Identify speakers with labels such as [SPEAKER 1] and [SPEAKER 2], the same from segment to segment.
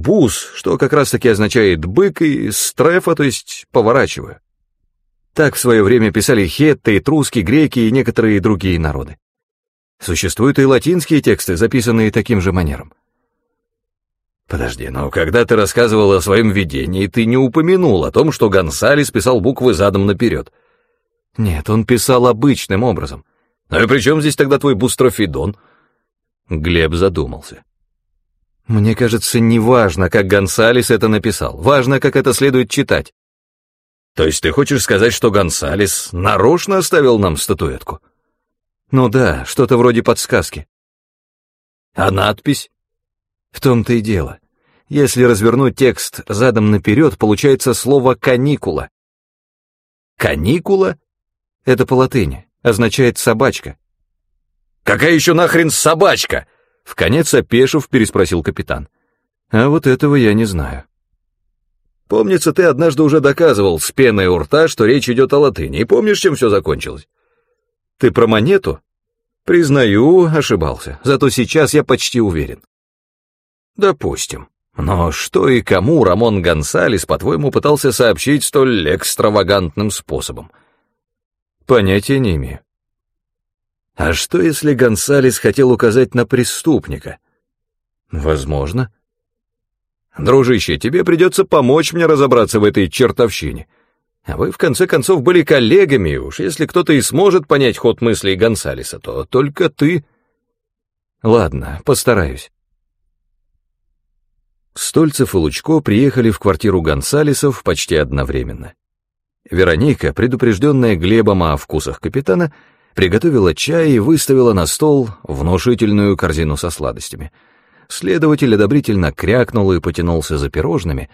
[SPEAKER 1] бус, что как раз-таки означает бык, и стрефа, то есть поворачиваю. Так в свое время писали хетты, этруски, греки и некоторые другие народы. Существуют и латинские тексты, записанные таким же манером. Подожди, но когда ты рассказывал о своем видении, ты не упомянул о том, что Гонсалес писал буквы задом наперед. Нет, он писал обычным образом. Ну и при чем здесь тогда твой бустрофидон? Глеб задумался. Мне кажется, не важно, как Гонсалес это написал, важно, как это следует читать. То есть ты хочешь сказать, что Гонсалес нарочно оставил нам статуэтку? Ну да, что-то вроде подсказки. А надпись? В том-то и дело. Если развернуть текст задом наперед, получается слово «каникула». «Каникула» — это по латыни, означает «собачка». «Какая еще нахрен собачка?» — в конец опешив переспросил капитан. «А вот этого я не знаю». Помнится, ты однажды уже доказывал с пеной у рта, что речь идет о латыни, и помнишь, чем все закончилось? Ты про монету? Признаю, ошибался, зато сейчас я почти уверен. Допустим. Но что и кому Рамон Гонсалес, по-твоему, пытался сообщить столь экстравагантным способом? Понятия не имею. А что, если Гонсалес хотел указать на преступника? Возможно. Дружище, тебе придется помочь мне разобраться в этой чертовщине. А вы, в конце концов, были коллегами, уж если кто-то и сможет понять ход мыслей Гонсалеса, то только ты. Ладно, постараюсь. Стольцев и Лучко приехали в квартиру Гонсалесов почти одновременно. Вероника, предупрежденная Глебом о вкусах капитана, приготовила чай и выставила на стол внушительную корзину со сладостями — Следователь одобрительно крякнул и потянулся за пирожными,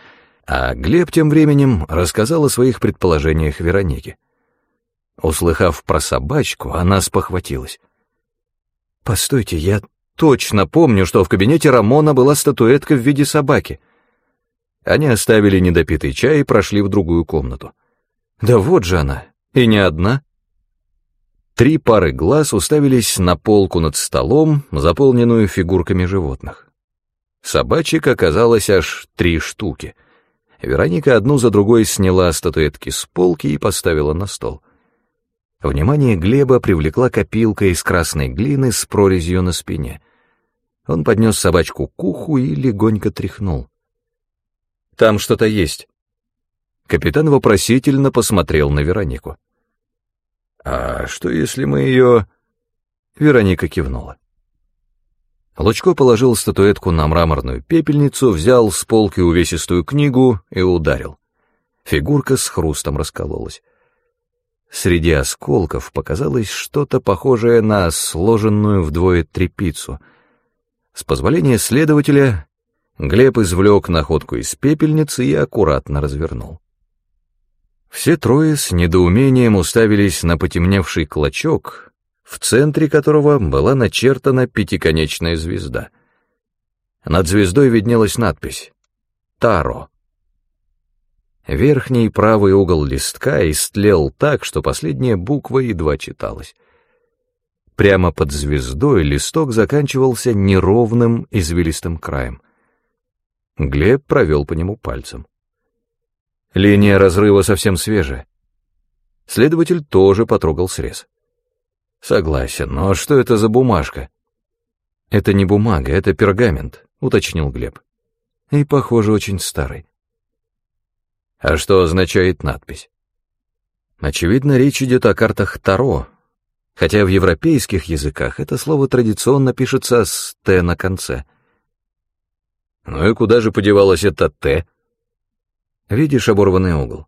[SPEAKER 1] а Глеб тем временем рассказал о своих предположениях Веронике. Услыхав про собачку, она спохватилась. «Постойте, я точно помню, что в кабинете Рамона была статуэтка в виде собаки». Они оставили недопитый чай и прошли в другую комнату. «Да вот же она, и не одна». Три пары глаз уставились на полку над столом, заполненную фигурками животных. Собачек оказалось аж три штуки. Вероника одну за другой сняла статуэтки с полки и поставила на стол. Внимание Глеба привлекла копилка из красной глины с прорезью на спине. Он поднес собачку к уху и легонько тряхнул. «Там что-то есть». Капитан вопросительно посмотрел на Веронику. «А что, если мы ее...» Вероника кивнула. Лучко положил статуэтку на мраморную пепельницу, взял с полки увесистую книгу и ударил. Фигурка с хрустом раскололась. Среди осколков показалось что-то похожее на сложенную вдвое трепицу. С позволения следователя Глеб извлек находку из пепельницы и аккуратно развернул. Все трое с недоумением уставились на потемневший клочок, в центре которого была начертана пятиконечная звезда. Над звездой виднелась надпись «Таро». Верхний правый угол листка истлел так, что последняя буква едва читалась. Прямо под звездой листок заканчивался неровным извилистым краем. Глеб провел по нему пальцем. Линия разрыва совсем свежая. Следователь тоже потрогал срез. Согласен, но что это за бумажка? Это не бумага, это пергамент, уточнил Глеб. И, похоже, очень старый. А что означает надпись? Очевидно, речь идет о картах Таро, хотя в европейских языках это слово традиционно пишется с «т» на конце. Ну и куда же подевалась эта «т»? Видишь оборванный угол?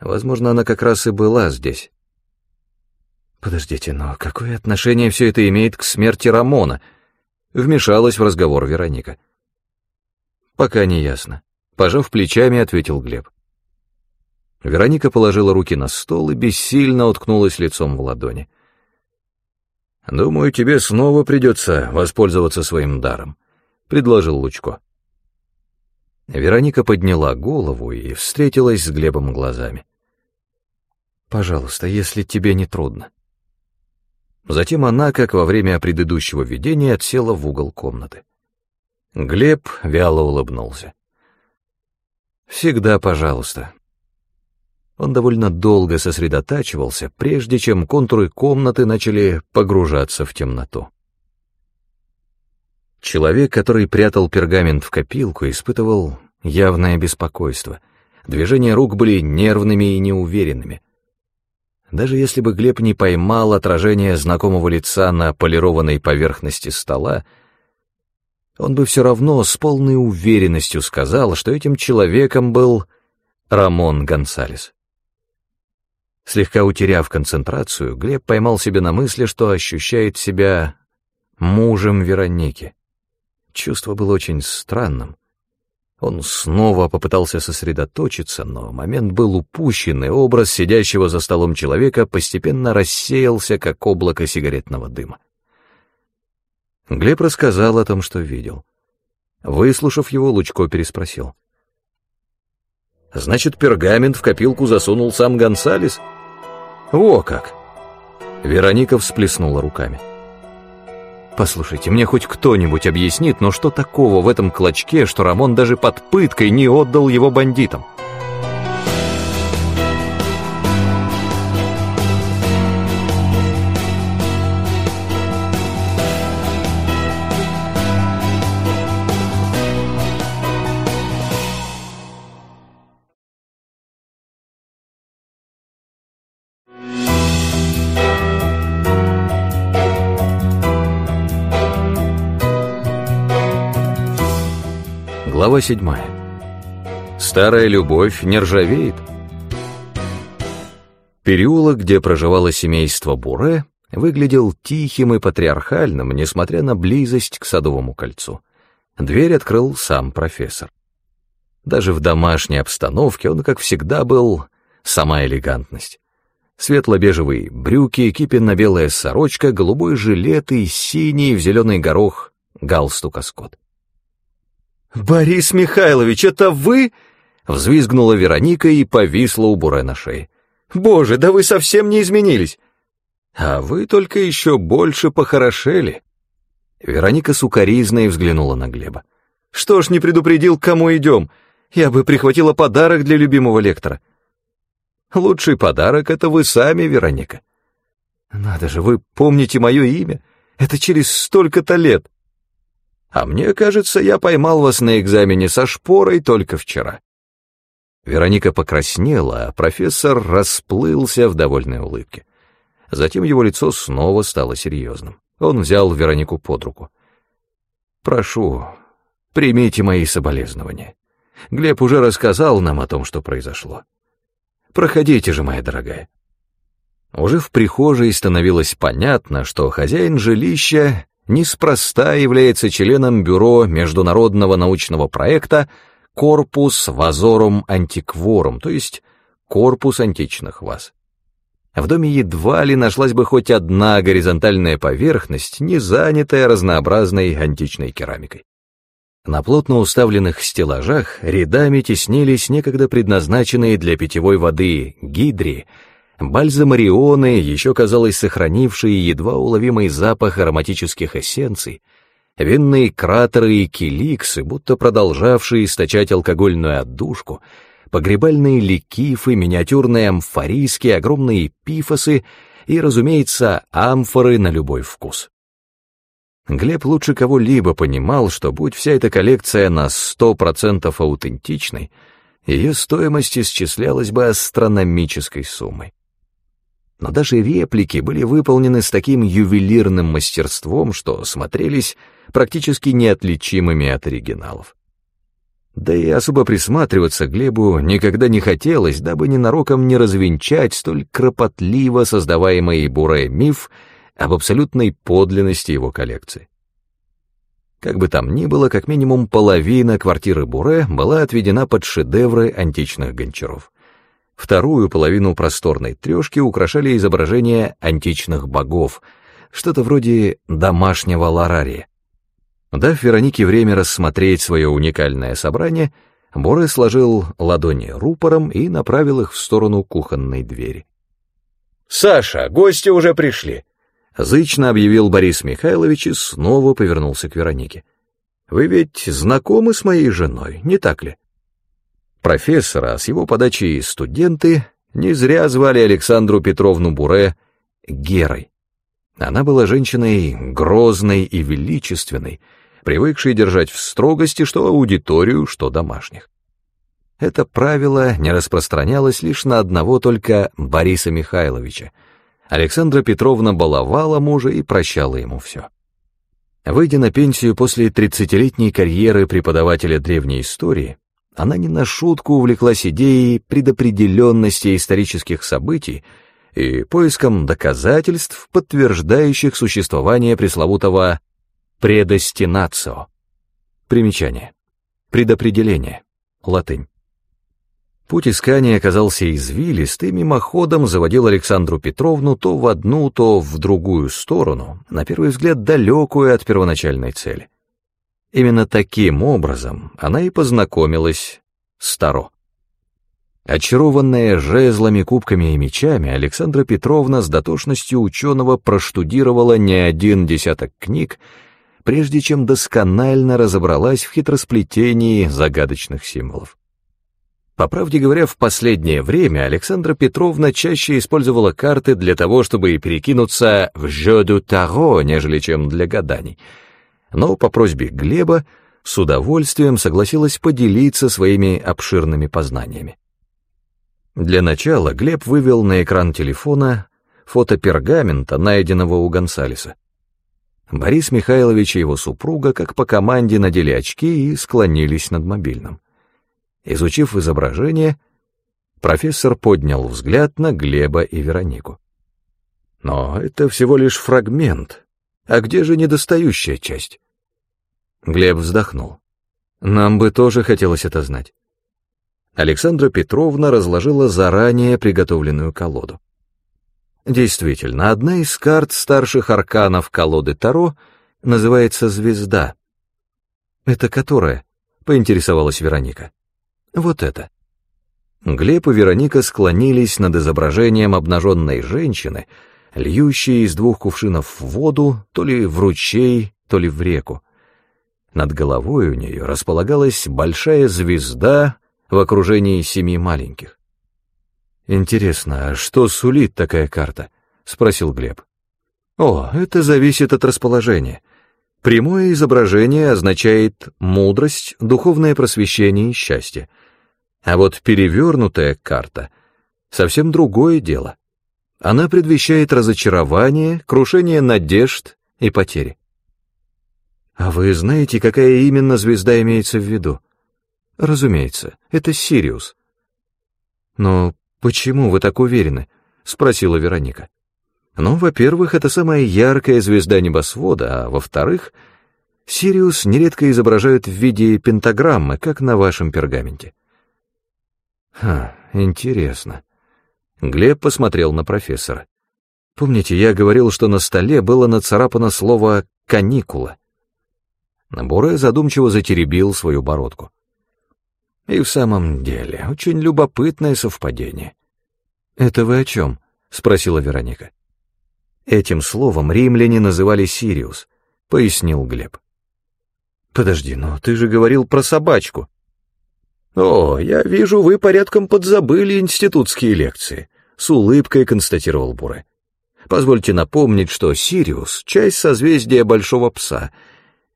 [SPEAKER 1] Возможно, она как раз и была здесь. Подождите, но какое отношение все это имеет к смерти Рамона? Вмешалась в разговор Вероника. Пока не ясно. Пожав плечами, ответил Глеб. Вероника положила руки на стол и бессильно уткнулась лицом в ладони. «Думаю, тебе снова придется воспользоваться своим даром», — предложил Лучко. Вероника подняла голову и встретилась с Глебом глазами. «Пожалуйста, если тебе не трудно». Затем она, как во время предыдущего видения, отсела в угол комнаты. Глеб вяло улыбнулся. Всегда пожалуйста. Он довольно долго сосредотачивался, прежде чем контуры комнаты начали погружаться в темноту. Человек, который прятал пергамент в копилку, испытывал явное беспокойство. Движения рук были нервными и неуверенными. Даже если бы Глеб не поймал отражение знакомого лица на полированной поверхности стола, он бы все равно с полной уверенностью сказал, что этим человеком был Рамон Гонсалес. Слегка утеряв концентрацию, Глеб поймал себя на мысли, что ощущает себя мужем Вероники. Чувство было очень странным. Он снова попытался сосредоточиться, но момент был упущен, и образ сидящего за столом человека постепенно рассеялся, как облако сигаретного дыма. Глеб рассказал о том, что видел. Выслушав его, Лучко переспросил. «Значит, пергамент в копилку засунул сам Гонсалес?» «О как!» Вероника всплеснула руками. Послушайте, мне хоть кто-нибудь объяснит, но что такого в этом клочке, что Рамон даже под пыткой не отдал его бандитам? Глава седьмая. Старая любовь не ржавеет. Переулок, где проживало семейство Буре, выглядел тихим и патриархальным, несмотря на близость к Садовому кольцу. Дверь открыл сам профессор. Даже в домашней обстановке он, как всегда, был сама элегантность. Светло-бежевые брюки, кипенно-белая сорочка, голубой жилет и синий в зеленый горох галстук-оскот. «Борис Михайлович, это вы?» — взвизгнула Вероника и повисла у Буре на шее. «Боже, да вы совсем не изменились!» «А вы только еще больше похорошели!» Вероника сукоризной взглянула на Глеба. «Что ж не предупредил, к кому идем? Я бы прихватила подарок для любимого лектора». «Лучший подарок — это вы сами, Вероника». «Надо же, вы помните мое имя? Это через столько-то лет!» А мне кажется, я поймал вас на экзамене со шпорой только вчера. Вероника покраснела, а профессор расплылся в довольной улыбке. Затем его лицо снова стало серьезным. Он взял Веронику под руку. «Прошу, примите мои соболезнования. Глеб уже рассказал нам о том, что произошло. Проходите же, моя дорогая». Уже в прихожей становилось понятно, что хозяин жилища неспроста является членом бюро международного научного проекта «Корпус Вазорум Антикворум», то есть «Корпус античных ваз». В доме едва ли нашлась бы хоть одна горизонтальная поверхность, не занятая разнообразной античной керамикой. На плотно уставленных стеллажах рядами теснились некогда предназначенные для питьевой воды гидри — Бальзамарионы, еще, казалось, сохранившие едва уловимый запах ароматических эссенций, винные кратеры и киликсы, будто продолжавшие источать алкогольную отдушку, погребальные ликифы, миниатюрные амфориски, огромные пифосы и, разумеется, амфоры на любой вкус. Глеб лучше кого-либо понимал, что будь вся эта коллекция на сто процентов аутентичной, ее стоимость исчислялась бы астрономической суммой но даже реплики были выполнены с таким ювелирным мастерством, что смотрелись практически неотличимыми от оригиналов. Да и особо присматриваться Глебу никогда не хотелось, дабы ненароком не развенчать столь кропотливо создаваемый Буре миф об абсолютной подлинности его коллекции. Как бы там ни было, как минимум половина квартиры Буре была отведена под шедевры античных гончаров. Вторую половину просторной трешки украшали изображения античных богов, что-то вроде домашнего ларария. Дав Веронике время рассмотреть свое уникальное собрание, Боре сложил ладони рупором и направил их в сторону кухонной двери. «Саша, гости уже пришли!» — зычно объявил Борис Михайлович и снова повернулся к Веронике. «Вы ведь знакомы с моей женой, не так ли?» Профессора, а с его подачи студенты не зря звали Александру Петровну Буре Герой. Она была женщиной грозной и величественной, привыкшей держать в строгости что аудиторию, что домашних. Это правило не распространялось лишь на одного только Бориса Михайловича. Александра Петровна баловала мужа и прощала ему все. Выйдя на пенсию после тридцатилетней карьеры преподавателя древней истории, она не на шутку увлеклась идеей предопределенности исторических событий и поиском доказательств, подтверждающих существование пресловутого предостинацио. Примечание. Предопределение. Латынь. Путь искания оказался извилист и мимоходом заводил Александру Петровну то в одну, то в другую сторону, на первый взгляд далекую от первоначальной цели. Именно таким образом она и познакомилась с Таро. Очарованная жезлами, кубками и мечами, Александра Петровна с дотошностью ученого проштудировала не один десяток книг, прежде чем досконально разобралась в хитросплетении загадочных символов. По правде говоря, в последнее время Александра Петровна чаще использовала карты для того, чтобы перекинуться в «жёду таро», нежели чем для гаданий. Но по просьбе Глеба с удовольствием согласилась поделиться своими обширными познаниями. Для начала Глеб вывел на экран телефона фото пергамента, найденного у Гонсалеса. Борис Михайлович и его супруга, как по команде, надели очки и склонились над мобильным. Изучив изображение, профессор поднял взгляд на Глеба и Веронику. Но это всего лишь фрагмент. А где же недостающая часть? Глеб вздохнул. Нам бы тоже хотелось это знать. Александра Петровна разложила заранее приготовленную колоду. Действительно, одна из карт старших арканов колоды Таро называется «Звезда». «Это которая?» — поинтересовалась Вероника. Вот это. Глеб и Вероника склонились над изображением обнаженной женщины, льющей из двух кувшинов воду, то ли в ручей, то ли в реку. Над головой у нее располагалась большая звезда в окружении семи маленьких. «Интересно, а что сулит такая карта?» — спросил Глеб. «О, это зависит от расположения. Прямое изображение означает мудрость, духовное просвещение и счастье. А вот перевернутая карта — совсем другое дело. Она предвещает разочарование, крушение надежд и потери. А вы знаете, какая именно звезда имеется в виду? Разумеется, это Сириус. Но почему вы так уверены? Спросила Вероника. Ну, во-первых, это самая яркая звезда небосвода, а во-вторых, Сириус нередко изображают в виде пентаграммы, как на вашем пергаменте. Ха, интересно. Глеб посмотрел на профессора. Помните, я говорил, что на столе было нацарапано слово «каникула». Буре задумчиво затеребил свою бородку. И в самом деле, очень любопытное совпадение. «Это вы о чем?» — спросила Вероника. Этим словом римляне называли Сириус, пояснил Глеб. Подожди, но ты же говорил про собачку. О, я вижу, вы порядком подзабыли институтские лекции, с улыбкой констатировал Буре. Позвольте напомнить, что Сириус — часть созвездия Большого Пса,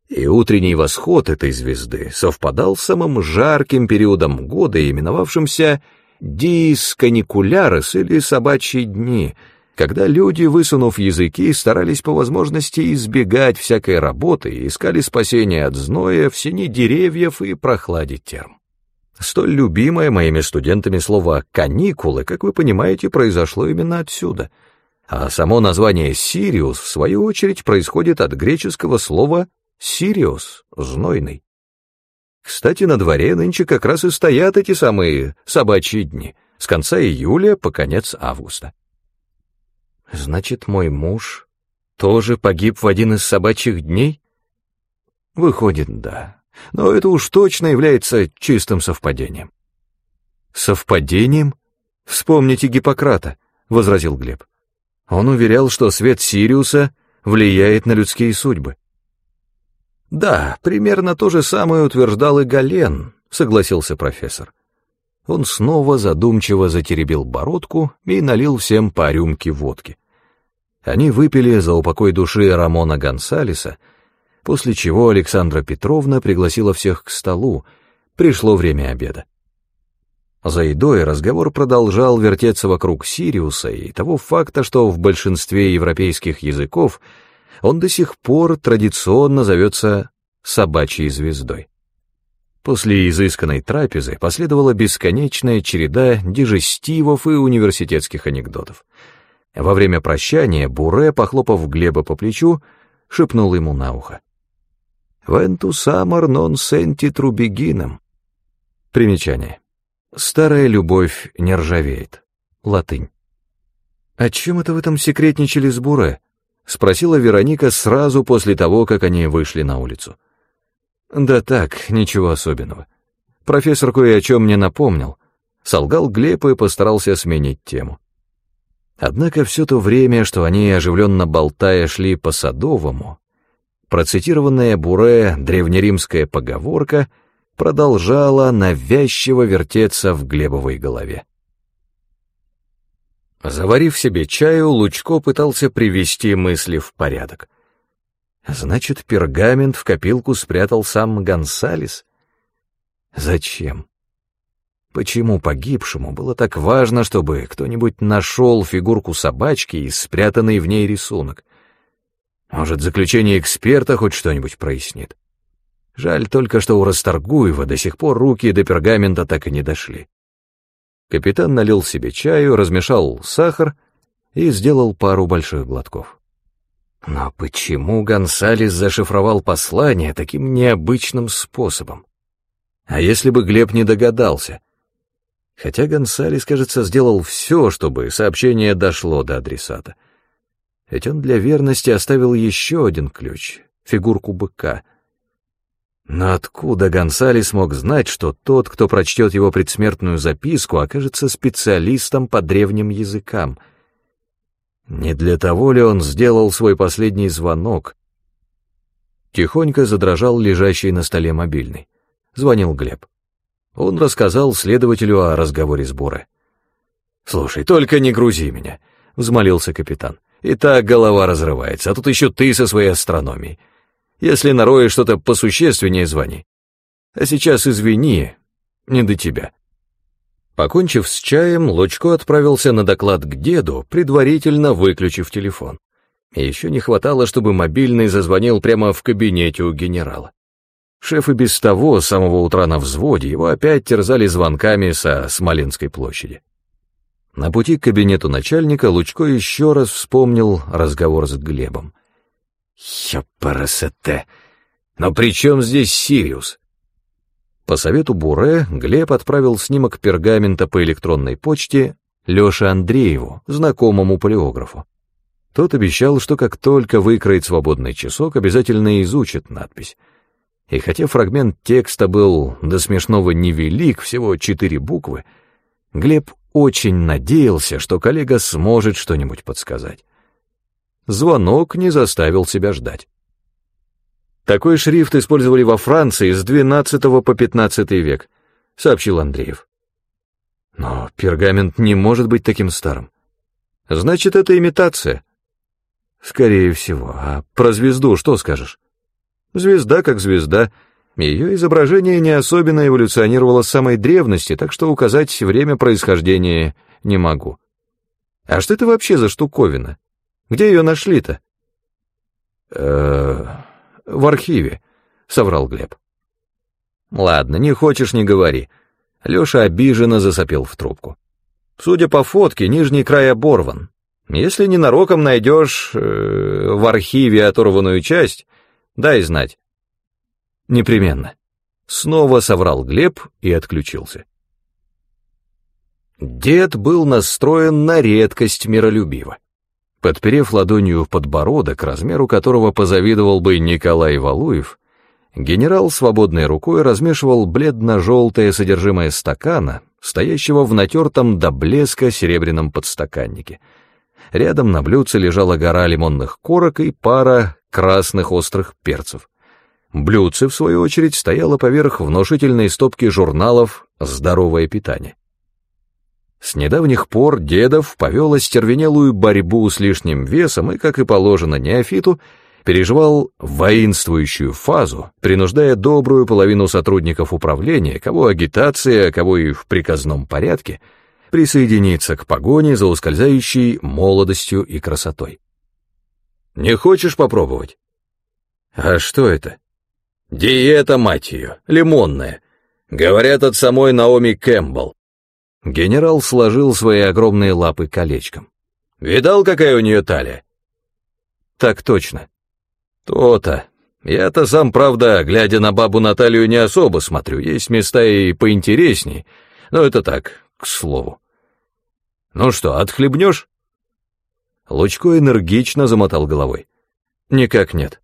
[SPEAKER 1] и утренний восход этой звезды совпадал с самым жарким периодом года, именовавшимся «Диис Каникулярес» или «Собачьи дни», когда люди, высунув языки, старались по возможности избегать всякой работы и искали спасения от зноя в сени деревьев и прохладе терм. Столь любимое моими студентами слово «каникулы», как вы понимаете, произошло именно отсюда. А само название «Сириус», в свою очередь, происходит от греческого слова «сириус» — «знойный». Кстати, на дворе нынче как раз и стоят эти самые собачьи дни, с конца июля по конец августа. Значит, мой муж тоже погиб в один из собачьих дней? Выходит, да. Но это уж точно является чистым совпадением. Совпадением? Вспомните Гиппократа, возразил Глеб. Он уверял, что свет Сириуса влияет на людские судьбы. Да, примерно то же самое утверждал и Гален, согласился профессор. Он снова задумчиво затеребил бородку и налил всем по рюмке водки. Они выпили за упокой души Рамона Гонсалеса, после чего Александра Петровна пригласила всех к столу, пришло время обеда. За едой разговор продолжал вертеться вокруг Сириуса и того факта, что в большинстве европейских языков он до сих пор традиционно зовется «собачьей звездой». После изысканной трапезы последовала бесконечная череда дежестивов и университетских анекдотов. Во время прощания Буре, похлопав Глеба по плечу, шепнул ему на ухо. «Венту самар нон сенти трубегином». Примечание. Старая любовь не ржавеет. Латынь. «О чем это в этом секретничали с Буре?» — спросила Вероника сразу после того, как они вышли на улицу. «Да так, ничего особенного. Профессор кое о чем мне напомнил. Солгал Глеб и постарался сменить тему. Однако все то время, что они, оживленно болтая, шли по Садовому, процитированная Буре древнеримская поговорка — продолжала навязчиво вертеться в Глебовой голове. Заварив себе чаю, Лучко пытался привести мысли в порядок. Значит, пергамент в копилку спрятал сам Гонсалес? Зачем? Почему погибшему было так важно, чтобы кто-нибудь нашел фигурку собачки и спрятанный в ней рисунок? Может, заключение эксперта хоть что-нибудь прояснит? Жаль только, что у Расторгуева до сих пор руки до пергамента так и не дошли. Капитан налил себе чаю, размешал сахар и сделал пару больших глотков. Но почему Гонсалес зашифровал послание таким необычным способом? А если бы Глеб не догадался? Хотя Гонсалес, кажется, сделал все, чтобы сообщение дошло до адресата. Он для верности оставил еще один ключ — фигурку быка — но откуда Гонсалес мог знать, что тот, кто прочтет его предсмертную записку, окажется специалистом по древним языкам? Не для того ли он сделал свой последний звонок? Тихонько задрожал лежащий на столе мобильный. Звонил Глеб. Он рассказал следователю о разговоре с Буре. «Слушай, только не грузи меня», — взмолился капитан. «И так голова разрывается, а тут еще ты со своей астрономией. Если нароешь что-то посущественнее, звони. А сейчас извини, не до тебя». Покончив с чаем, Лучко отправился на доклад к деду, предварительно выключив телефон. Еще не хватало, чтобы мобильный зазвонил прямо в кабинете у генерала. Шеф и без того с самого утра на взводе его опять терзали звонками со Смоленской площади. На пути к кабинету начальника Лучко еще раз вспомнил разговор с Глебом. Ёпарасете! Но при чем здесь Сириус? По совету Буре Глеб отправил снимок пергамента по электронной почте Лёше Андрееву, знакомому полиографу. Тот обещал, что как только выкроет свободный часок, обязательно изучит надпись. И хотя фрагмент текста был до смешного невелик, всего четыре буквы, Глеб очень надеялся, что коллега сможет что-нибудь подсказать. Звонок не заставил себя ждать. Такой шрифт использовали во Франции с XII по XV век, сообщил Андреев. Но пергамент не может быть таким старым. Значит, это имитация. Скорее всего. А про звезду что скажешь? Звезда как звезда. Ее изображение не особенно эволюционировало с самой древности, так что указать время происхождения не могу. А что это вообще за штуковина? Где ее нашли-то? э в архиве, — соврал Глеб. Ладно, не хочешь, не говори. Леша обиженно засопел в трубку. Судя по фотке, нижний край оборван. Если ненароком найдешь э, в архиве оторванную часть, дай знать. Непременно. Снова соврал Глеб и отключился. Дед был настроен на редкость миролюбиво. Подперев ладонью подбородок, размеру которого позавидовал бы Николай Валуев, генерал свободной рукой размешивал бледно-желтое содержимое стакана, стоящего в натертом до блеска серебряном подстаканнике. Рядом на блюдце лежала гора лимонных корок и пара красных острых перцев. Блюдце, в свою очередь, стояло поверх внушительной стопки журналов здоровое питание. С недавних пор Дедов повел остервенелую борьбу с лишним весом и, как и положено неофиту, переживал воинствующую фазу, принуждая добрую половину сотрудников управления, кого агитация, кого и в приказном порядке, присоединиться к погоне за ускользающей молодостью и красотой. «Не хочешь попробовать?» «А что это?» «Диета, мать ее, лимонная. Говорят от самой Наоми Кэмпбелл. Генерал сложил свои огромные лапы колечком. «Видал, какая у нее талия?» «Так точно». «То-то. Я-то сам, правда, глядя на бабу Наталью, не особо смотрю. Есть места и поинтересней. Но это так, к слову». «Ну что, отхлебнешь?» Лучко энергично замотал головой. «Никак нет».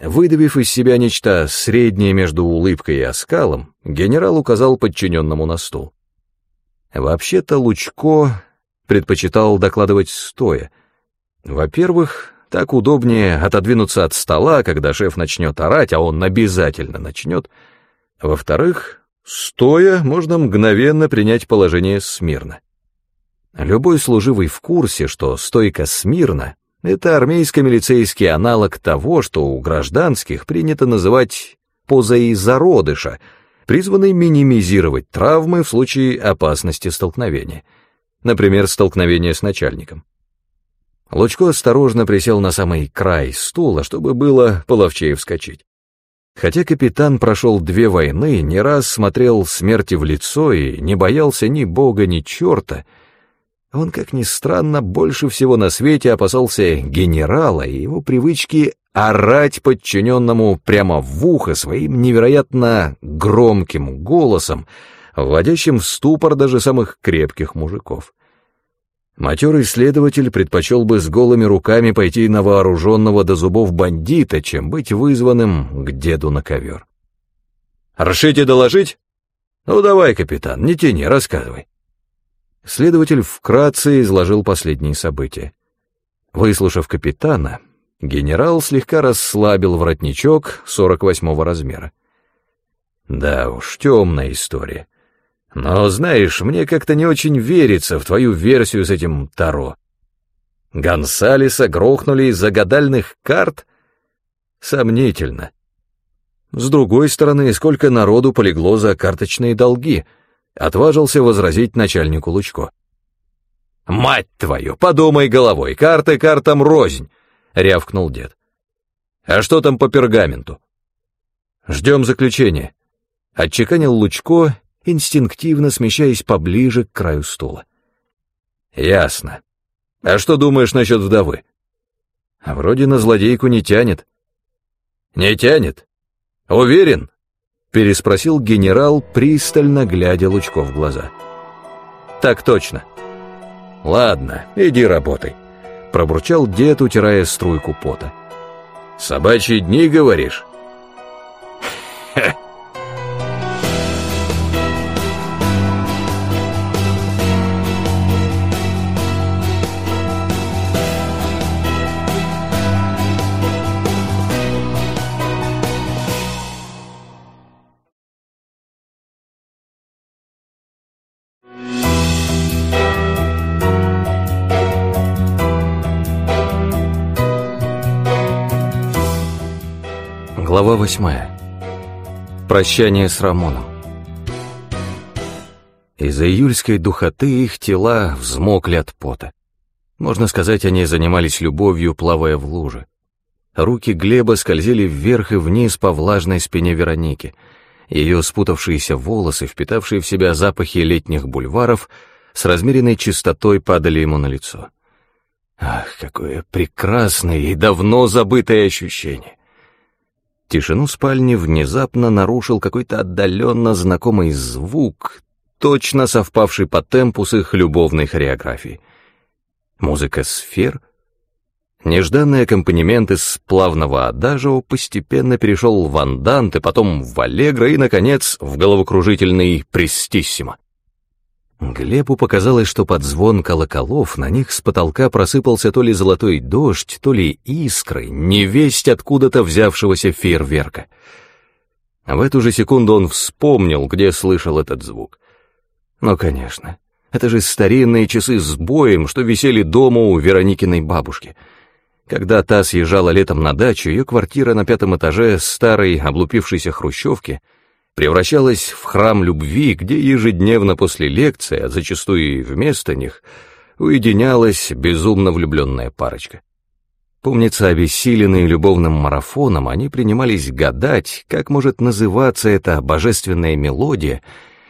[SPEAKER 1] Выдавив из себя нечто среднее между улыбкой и оскалом, генерал указал подчиненному на стул. Вообще-то Лучко предпочитал докладывать стоя. Во-первых, так удобнее отодвинуться от стола, когда шеф начнет орать, а он обязательно начнет. Во-вторых, стоя можно мгновенно принять положение смирно. Любой служивый в курсе, что стойка смирно — это армейско-милицейский аналог того, что у гражданских принято называть позой зародыша — призванный минимизировать травмы в случае опасности столкновения, например, столкновения с начальником. Лучко осторожно присел на самый край стула, чтобы было половчее вскочить. Хотя капитан прошел две войны, не раз смотрел смерти в лицо и не боялся ни бога, ни черта, он, как ни странно, больше всего на свете опасался генерала и его привычки орать подчиненному прямо в ухо своим невероятно громким голосом, вводящим в ступор даже самых крепких мужиков. Матерый следователь предпочел бы с голыми руками пойти на вооруженного до зубов бандита, чем быть вызванным к деду на ковер. «Ршите доложить?» «Ну давай, капитан, не тяни, рассказывай». Следователь вкратце изложил последние события. Выслушав капитана, Генерал слегка расслабил воротничок 48-го размера. Да уж, темная история. Но, знаешь, мне как-то не очень верится в твою версию с этим Таро. Гонсалеса грохнули из-за гадальных карт? Сомнительно. С другой стороны, сколько народу полегло за карточные долги, отважился возразить начальнику Лучко. «Мать твою, подумай головой, карты картам рознь!» рявкнул дед. «А что там по пергаменту?» «Ждем заключения», — отчеканил Лучко, инстинктивно смещаясь поближе к краю стула. «Ясно. А что думаешь насчет вдовы?» «А вроде на злодейку не тянет». «Не тянет? Уверен?» — переспросил генерал, пристально глядя Лучко в глаза. «Так точно». «Ладно, иди работай» пробурчал дед, утирая струйку пота. «Собачьи дни, говоришь?» Глава восьмая. Прощание с Рамоном. Из-за июльской духоты их тела взмокли от пота. Можно сказать, они занимались любовью, плавая в луже. Руки Глеба скользили вверх и вниз по влажной спине Вероники. Ее спутавшиеся волосы, впитавшие в себя запахи летних бульваров, с размеренной чистотой падали ему на лицо. Ах, какое прекрасное и давно забытое ощущение! Тишину спальни внезапно нарушил какой-то отдаленно знакомый звук, точно совпавший по темпу с их любовной хореографией. Музыка сфер? Нежданный аккомпанемент из плавного адажио постепенно перешел в анданте, потом в аллегро и, наконец, в головокружительный престиссимо. Глебу показалось, что под звон колоколов на них с потолка просыпался то ли золотой дождь, то ли искры, невесть откуда-то взявшегося фейерверка. В эту же секунду он вспомнил, где слышал этот звук. Ну, конечно, это же старинные часы с боем, что висели дома у Вероникиной бабушки. Когда та съезжала летом на дачу, ее квартира на пятом этаже старой облупившейся хрущевки превращалась в храм любви, где ежедневно после лекции, а зачастую и вместо них, уединялась безумно влюбленная парочка. Помнится, обессиленные любовным марафоном, они принимались гадать, как может называться эта божественная мелодия,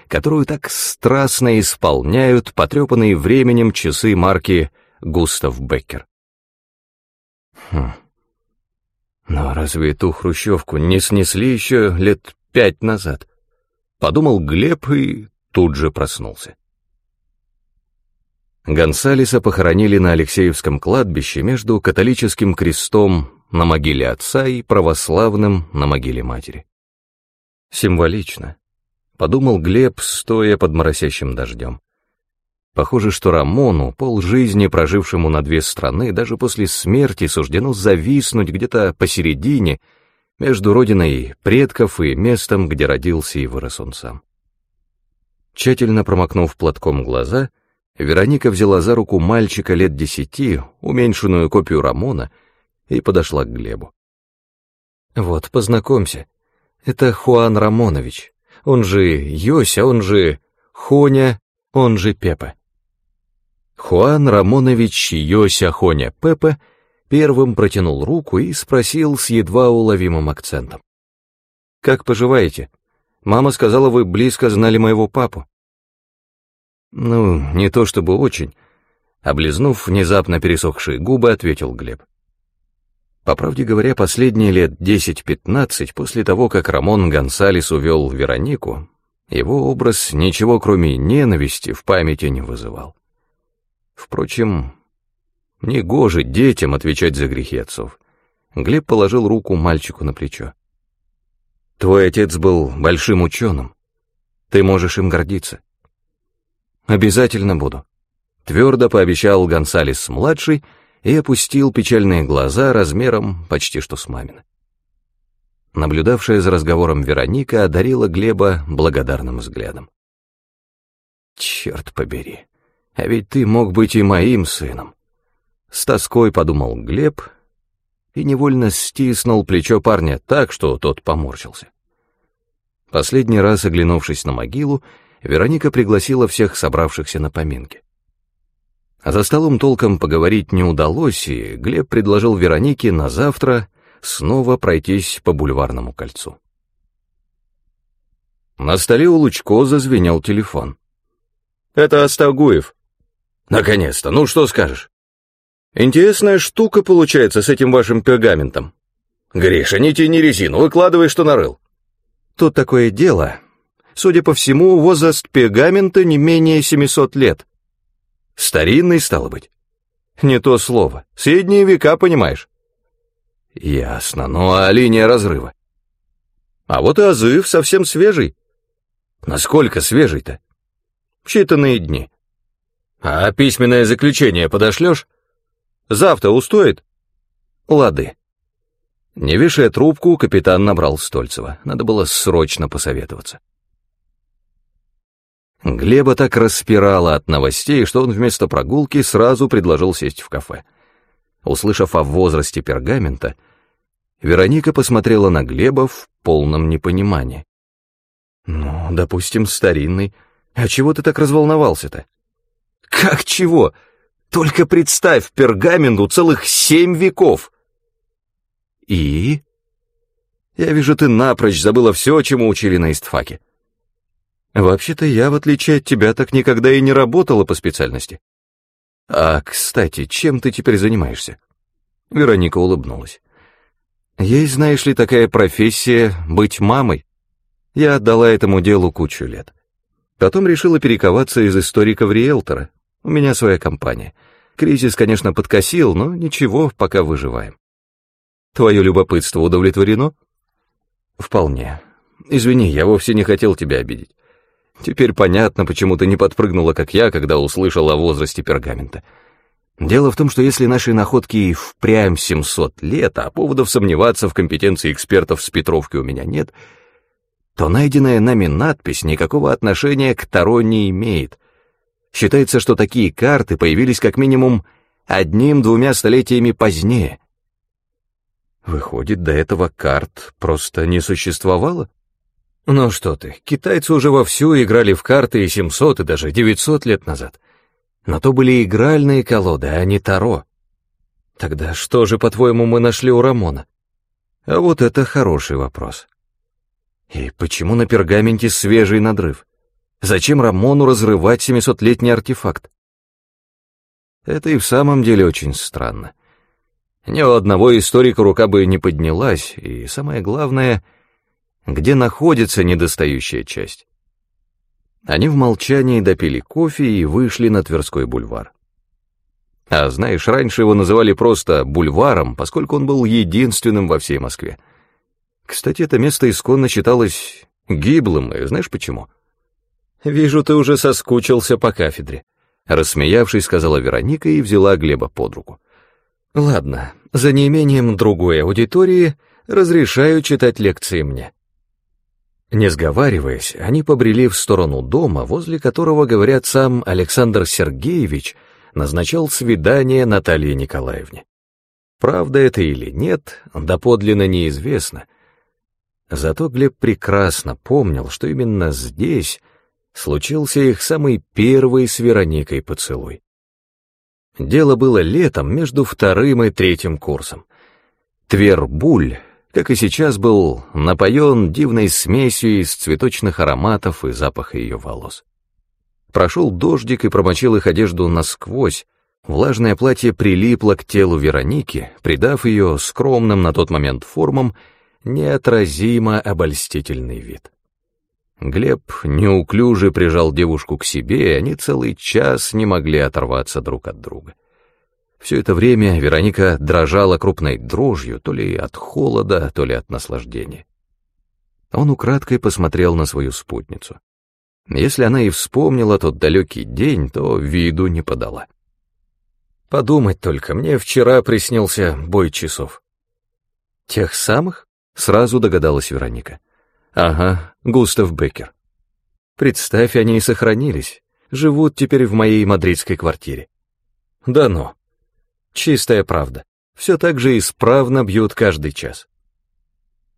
[SPEAKER 1] которую так страстно исполняют потрепанные временем часы марки Густав Беккер. Хм. Но разве эту хрущевку не снесли еще лет пять назад? Подумал Глеб и тут же проснулся. Гонсалеса похоронили на Алексеевском кладбище между католическим крестом на могиле отца и православным на могиле матери. Символично, подумал Глеб, стоя под моросящим дождем. Похоже, что Рамону, полжизни прожившему на две страны, даже после смерти суждено зависнуть где-то посередине, между родиной предков и местом, где родился и вырос он сам. Тщательно промокнув платком глаза, Вероника взяла за руку мальчика лет десяти, уменьшенную копию Рамона, и подошла к Глебу. «Вот, познакомься. Это Хуан Рамонович. Он же Йося, он же Хоня, он же Пепа». Хуан Рамонович Йося Хоня Пепа первым протянул руку и спросил с едва уловимым акцентом. «Как поживаете? Мама сказала, вы близко знали моего папу». «Ну, не то чтобы очень», — облизнув внезапно пересохшие губы, ответил Глеб. По правде говоря, последние лет десять-пятнадцать после того, как Рамон Гонсалес увел Веронику, его образ ничего кроме ненависти в памяти не вызывал. Впрочем, не гоже детям отвечать за грехи отцов. Глеб положил руку мальчику на плечо. «Твой отец был большим ученым. Ты можешь им гордиться. «Обязательно буду», — твердо пообещал Гонсалес-младший и опустил печальные глаза размером почти что с мамины. Наблюдавшая за разговором Вероника одарила Глеба благодарным взглядом. «Черт побери, а ведь ты мог быть и моим сыном!» С тоской подумал Глеб и невольно стиснул плечо парня так, что тот поморщился. Последний раз оглянувшись на могилу, Вероника пригласила всех собравшихся на поминки. А за столом толком поговорить не удалось, и Глеб предложил Веронике на завтра снова пройтись по бульварному кольцу. На столе у Лучко зазвенел телефон. «Это Астагуев». «Наконец-то, ну что скажешь?» «Интересная штука получается с этим вашим пергаментом». «Гриша, не тяни резину, выкладывай, что нарыл». «Тут такое дело», Судя по всему, возраст пергамента не менее 700 лет. Старинный, стало быть. Не то слово. Средние века, понимаешь? Ясно. Ну а линия разрыва? А вот и Азыв совсем свежий. Насколько свежий-то? Считанные дни. А письменное заключение подошлешь? Завтра устоит? Лады. Не вешая трубку, капитан набрал Стольцева. Надо было срочно посоветоваться. Глеба так распирало от новостей, что он вместо прогулки сразу предложил сесть в кафе. Услышав о возрасте пергамента, Вероника посмотрела на Глеба в полном непонимании. «Ну, допустим, старинный. А чего ты так разволновался-то?» «Как чего? Только представь, пергаменту целых семь веков!» «И?» «Я вижу, ты напрочь забыла все, чему учили на истфаке. Вообще-то я, в отличие от тебя, так никогда и не работала по специальности. А, кстати, чем ты теперь занимаешься? Вероника улыбнулась. Есть, знаешь ли, такая профессия — быть мамой. Я отдала этому делу кучу лет. Потом решила перековаться из историка в риэлтора. У меня своя компания. Кризис, конечно, подкосил, но ничего, пока выживаем. Твое любопытство удовлетворено? Вполне. Извини, я вовсе не хотел тебя обидеть. Теперь понятно, почему ты не подпрыгнула, как я, когда услышала о возрасте пергамента. Дело в том, что если наши находки впрямь 700 лет, а поводов сомневаться в компетенции экспертов с Петровки у меня нет, то найденная нами надпись никакого отношения к Таро не имеет. Считается, что такие карты появились как минимум одним-двумя столетиями позднее. Выходит, до этого карт просто не существовало? Ну что ты, китайцы уже вовсю играли в карты и 700, и даже 900 лет назад. Но то были игральные колоды, а не Таро. Тогда что же, по-твоему, мы нашли у Рамона? А вот это хороший вопрос. И почему на пергаменте свежий надрыв? Зачем Рамону разрывать семисотлетний артефакт? Это и в самом деле очень странно. Ни у одного историка рука бы не поднялась, и самое главное, где находится недостающая часть. Они в молчании допили кофе и вышли на Тверской бульвар. А знаешь, раньше его называли просто бульваром, поскольку он был единственным во всей Москве. Кстати, это место исконно считалось гиблым, и знаешь почему? «Вижу, ты уже соскучился по кафедре», — рассмеявшись, сказала Вероника и взяла Глеба под руку. «Ладно, за неимением другой аудитории разрешаю читать лекции мне». Не сговариваясь, они побрели в сторону дома, возле которого, говорят, сам Александр Сергеевич назначал свидание Наталье Николаевне. Правда это или нет, доподлинно неизвестно — Зато Глеб прекрасно помнил, что именно здесь случился их самый первый с Вероникой поцелуй. Дело было летом между вторым и третьим курсом. Твербуль, как и сейчас, был напоен дивной смесью из цветочных ароматов и запаха ее волос. Прошел дождик и промочил их одежду насквозь, влажное платье прилипло к телу Вероники, придав ее скромным на тот момент формам неотразимо обольстительный вид. Глеб неуклюже прижал девушку к себе, и они целый час не могли оторваться друг от друга. Все это время Вероника дрожала крупной дрожью, то ли от холода, то ли от наслаждения. Он украдкой посмотрел на свою спутницу. Если она и вспомнила тот далекий день, то виду не подала. Подумать только, мне вчера приснился бой часов. Тех самых? Сразу догадалась Вероника. Ага, Густав Беккер. Представь, они и сохранились. Живут теперь в моей мадридской квартире. Да ну. Чистая правда. Все так же исправно бьют каждый час.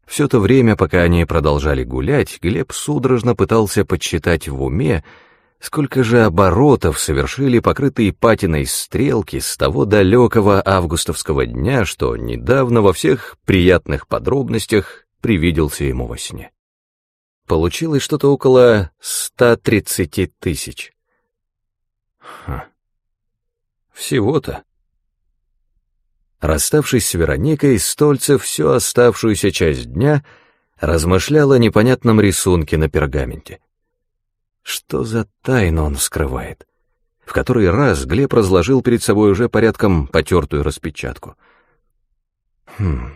[SPEAKER 1] Все то время, пока они продолжали гулять, Глеб судорожно пытался подсчитать в уме, сколько же оборотов совершили покрытые патиной стрелки с того далекого августовского дня, что недавно во всех приятных подробностях привиделся ему во сне. Получилось что-то около 130 тысяч. Ха. Всего-то. Расставшись с Вероникой, Стольцев всю оставшуюся часть дня размышлял о непонятном рисунке на пергаменте. Что за тайну он скрывает? В который раз Глеб разложил перед собой уже порядком потертую распечатку. Хм,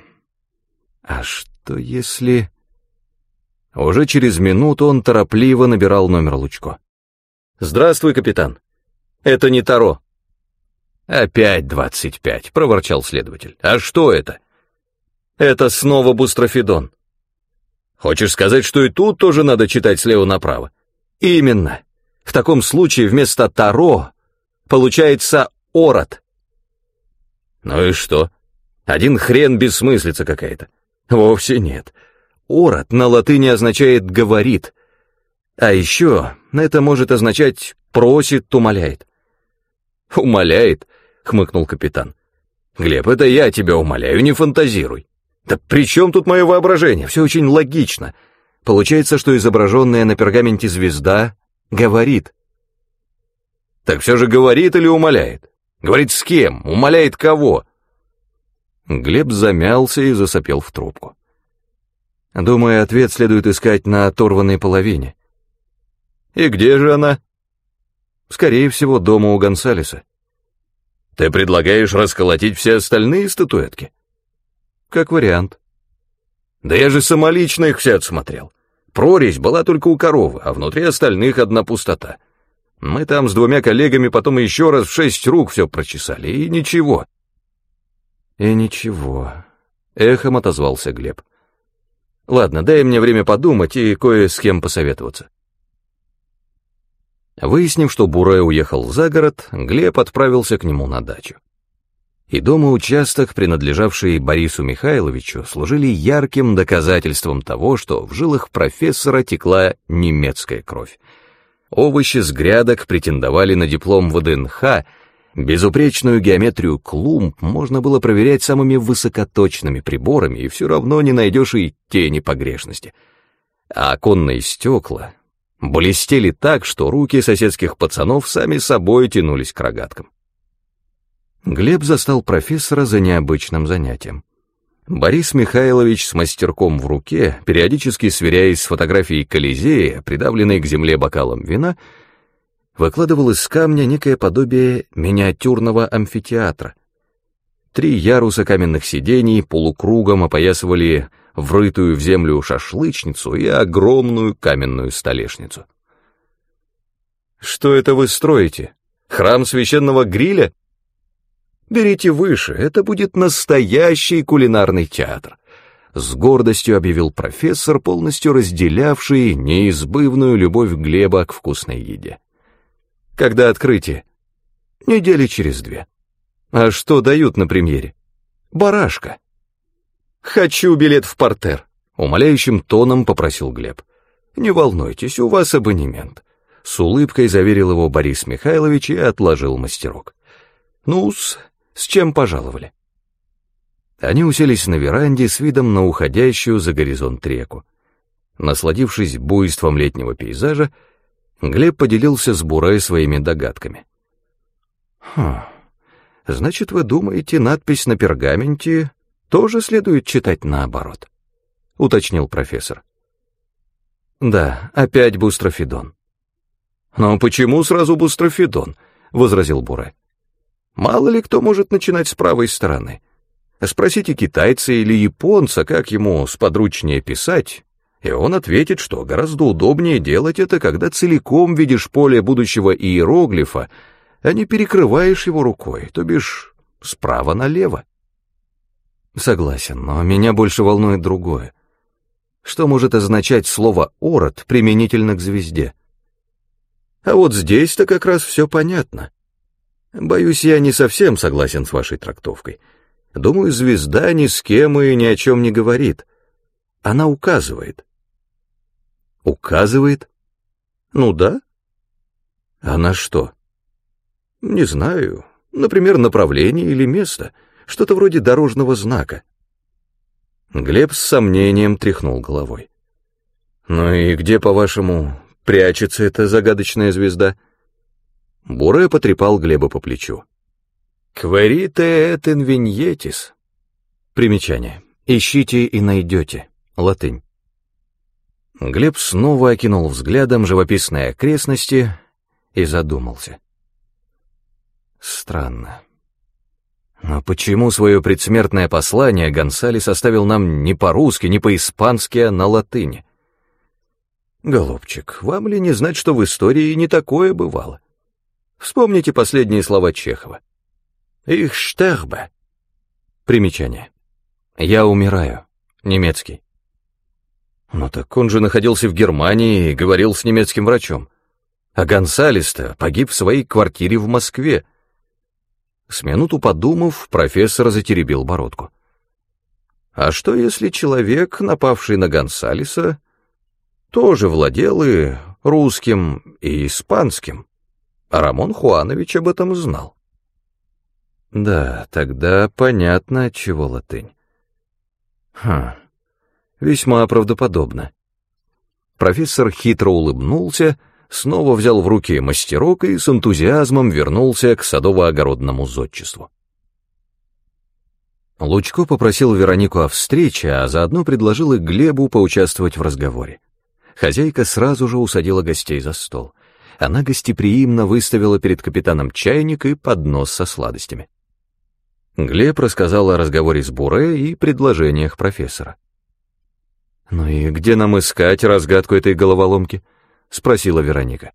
[SPEAKER 1] а что если... Уже через минуту он торопливо набирал номер Лучко. «Здравствуй, капитан. Это не Таро». «Опять двадцать пять», — проворчал следователь. «А что это?» «Это снова бустрофидон». «Хочешь сказать, что и тут тоже надо читать слева направо?» Именно. В таком случае вместо Таро получается Орот. Ну и что? Один хрен бессмыслица какая-то. Вовсе нет. Орот на латыни означает «говорит». А еще это может означать «просит», «умоляет». «Умоляет», — хмыкнул капитан. «Глеб, это я тебя умоляю, не фантазируй». «Да при чем тут мое воображение? Все очень логично. Получается, что изображенная на пергаменте звезда говорит. Так все же говорит или умоляет? Говорит с кем? Умоляет кого? Глеб замялся и засопел в трубку. Думаю, ответ следует искать на оторванной половине. И где же она? Скорее всего, дома у Гонсалеса. Ты предлагаешь расколотить все остальные статуэтки? Как вариант. Да я же самолично их все отсмотрел. Прорезь была только у коровы, а внутри остальных одна пустота. Мы там с двумя коллегами потом еще раз в шесть рук все прочесали, и ничего. И ничего. Эхом отозвался Глеб. Ладно, дай мне время подумать и кое с кем посоветоваться. Выяснив, что Буре уехал за город, Глеб отправился к нему на дачу. И дом и участок, принадлежавшие Борису Михайловичу, служили ярким доказательством того, что в жилах профессора текла немецкая кровь. Овощи с грядок претендовали на диплом ВДНХ, безупречную геометрию клумб можно было проверять самыми высокоточными приборами, и все равно не найдешь и тени погрешности. А оконные стекла блестели так, что руки соседских пацанов сами собой тянулись к рогаткам. Глеб застал профессора за необычным занятием. Борис Михайлович с мастерком в руке, периодически сверяясь с фотографией Колизея, придавленной к земле бокалом вина, выкладывал из камня некое подобие миниатюрного амфитеатра. Три яруса каменных сидений полукругом опоясывали врытую в землю шашлычницу и огромную каменную столешницу. «Что это вы строите? Храм священного гриля?» «Берите выше, это будет настоящий кулинарный театр», — с гордостью объявил профессор, полностью разделявший неизбывную любовь Глеба к вкусной еде. «Когда открытие?» «Недели через две». «А что дают на премьере?» «Барашка». «Хочу билет в портер», — умоляющим тоном попросил Глеб. «Не волнуйтесь, у вас абонемент», — с улыбкой заверил его Борис Михайлович и отложил мастерок. «Ну-с, с чем пожаловали?» Они уселись на веранде с видом на уходящую за горизонт реку. Насладившись буйством летнего пейзажа, Глеб поделился с Буре своими догадками. «Хм, значит, вы думаете, надпись на пергаменте тоже следует читать наоборот, уточнил профессор. Да, опять бустрофидон. Но почему сразу бустрофидон? возразил Буре. Мало ли кто может начинать с правой стороны. Спросите китайца или японца, как ему сподручнее писать, и он ответит, что гораздо удобнее делать это, когда целиком видишь поле будущего иероглифа, а не перекрываешь его рукой, то бишь справа налево. Согласен, но меня больше волнует другое. Что может означать слово «ород» применительно к звезде? А вот здесь-то как раз все понятно. Боюсь, я не совсем согласен с вашей трактовкой. Думаю, звезда ни с кем и ни о чем не говорит. Она указывает. Указывает? Ну да. А на что? Не знаю. Например, направление или место — что-то вроде дорожного знака. Глеб с сомнением тряхнул головой. «Ну и где, по-вашему, прячется эта загадочная звезда?» Буре потрепал Глеба по плечу. «Кварите эт инвиньетис». Примечание. «Ищите и найдете». Латынь. Глеб снова окинул взглядом живописные окрестности и задумался. Странно. Но почему свое предсмертное послание Гонсали составил нам не по-русски, не по-испански, а на латыни? Голубчик, вам ли не знать, что в истории не такое бывало? Вспомните последние слова Чехова. «Их штербе». Примечание. «Я умираю». Немецкий. Ну так он же находился в Германии и говорил с немецким врачом. А Гонсалес-то погиб в своей квартире в Москве, с минуту подумав, профессор затеребил бородку. А что, если человек, напавший на Гонсалеса, тоже владел и русским, и испанским? А Рамон Хуанович об этом знал. Да, тогда понятно, отчего латынь. Хм, весьма правдоподобно. Профессор хитро улыбнулся, снова взял в руки мастерок и с энтузиазмом вернулся к садово-огородному зодчеству. Лучко попросил Веронику о встрече, а заодно предложил и Глебу поучаствовать в разговоре. Хозяйка сразу же усадила гостей за стол. Она гостеприимно выставила перед капитаном чайник и поднос со сладостями. Глеб рассказал о разговоре с Буре и предложениях профессора. «Ну и где нам искать разгадку этой головоломки?» — спросила Вероника.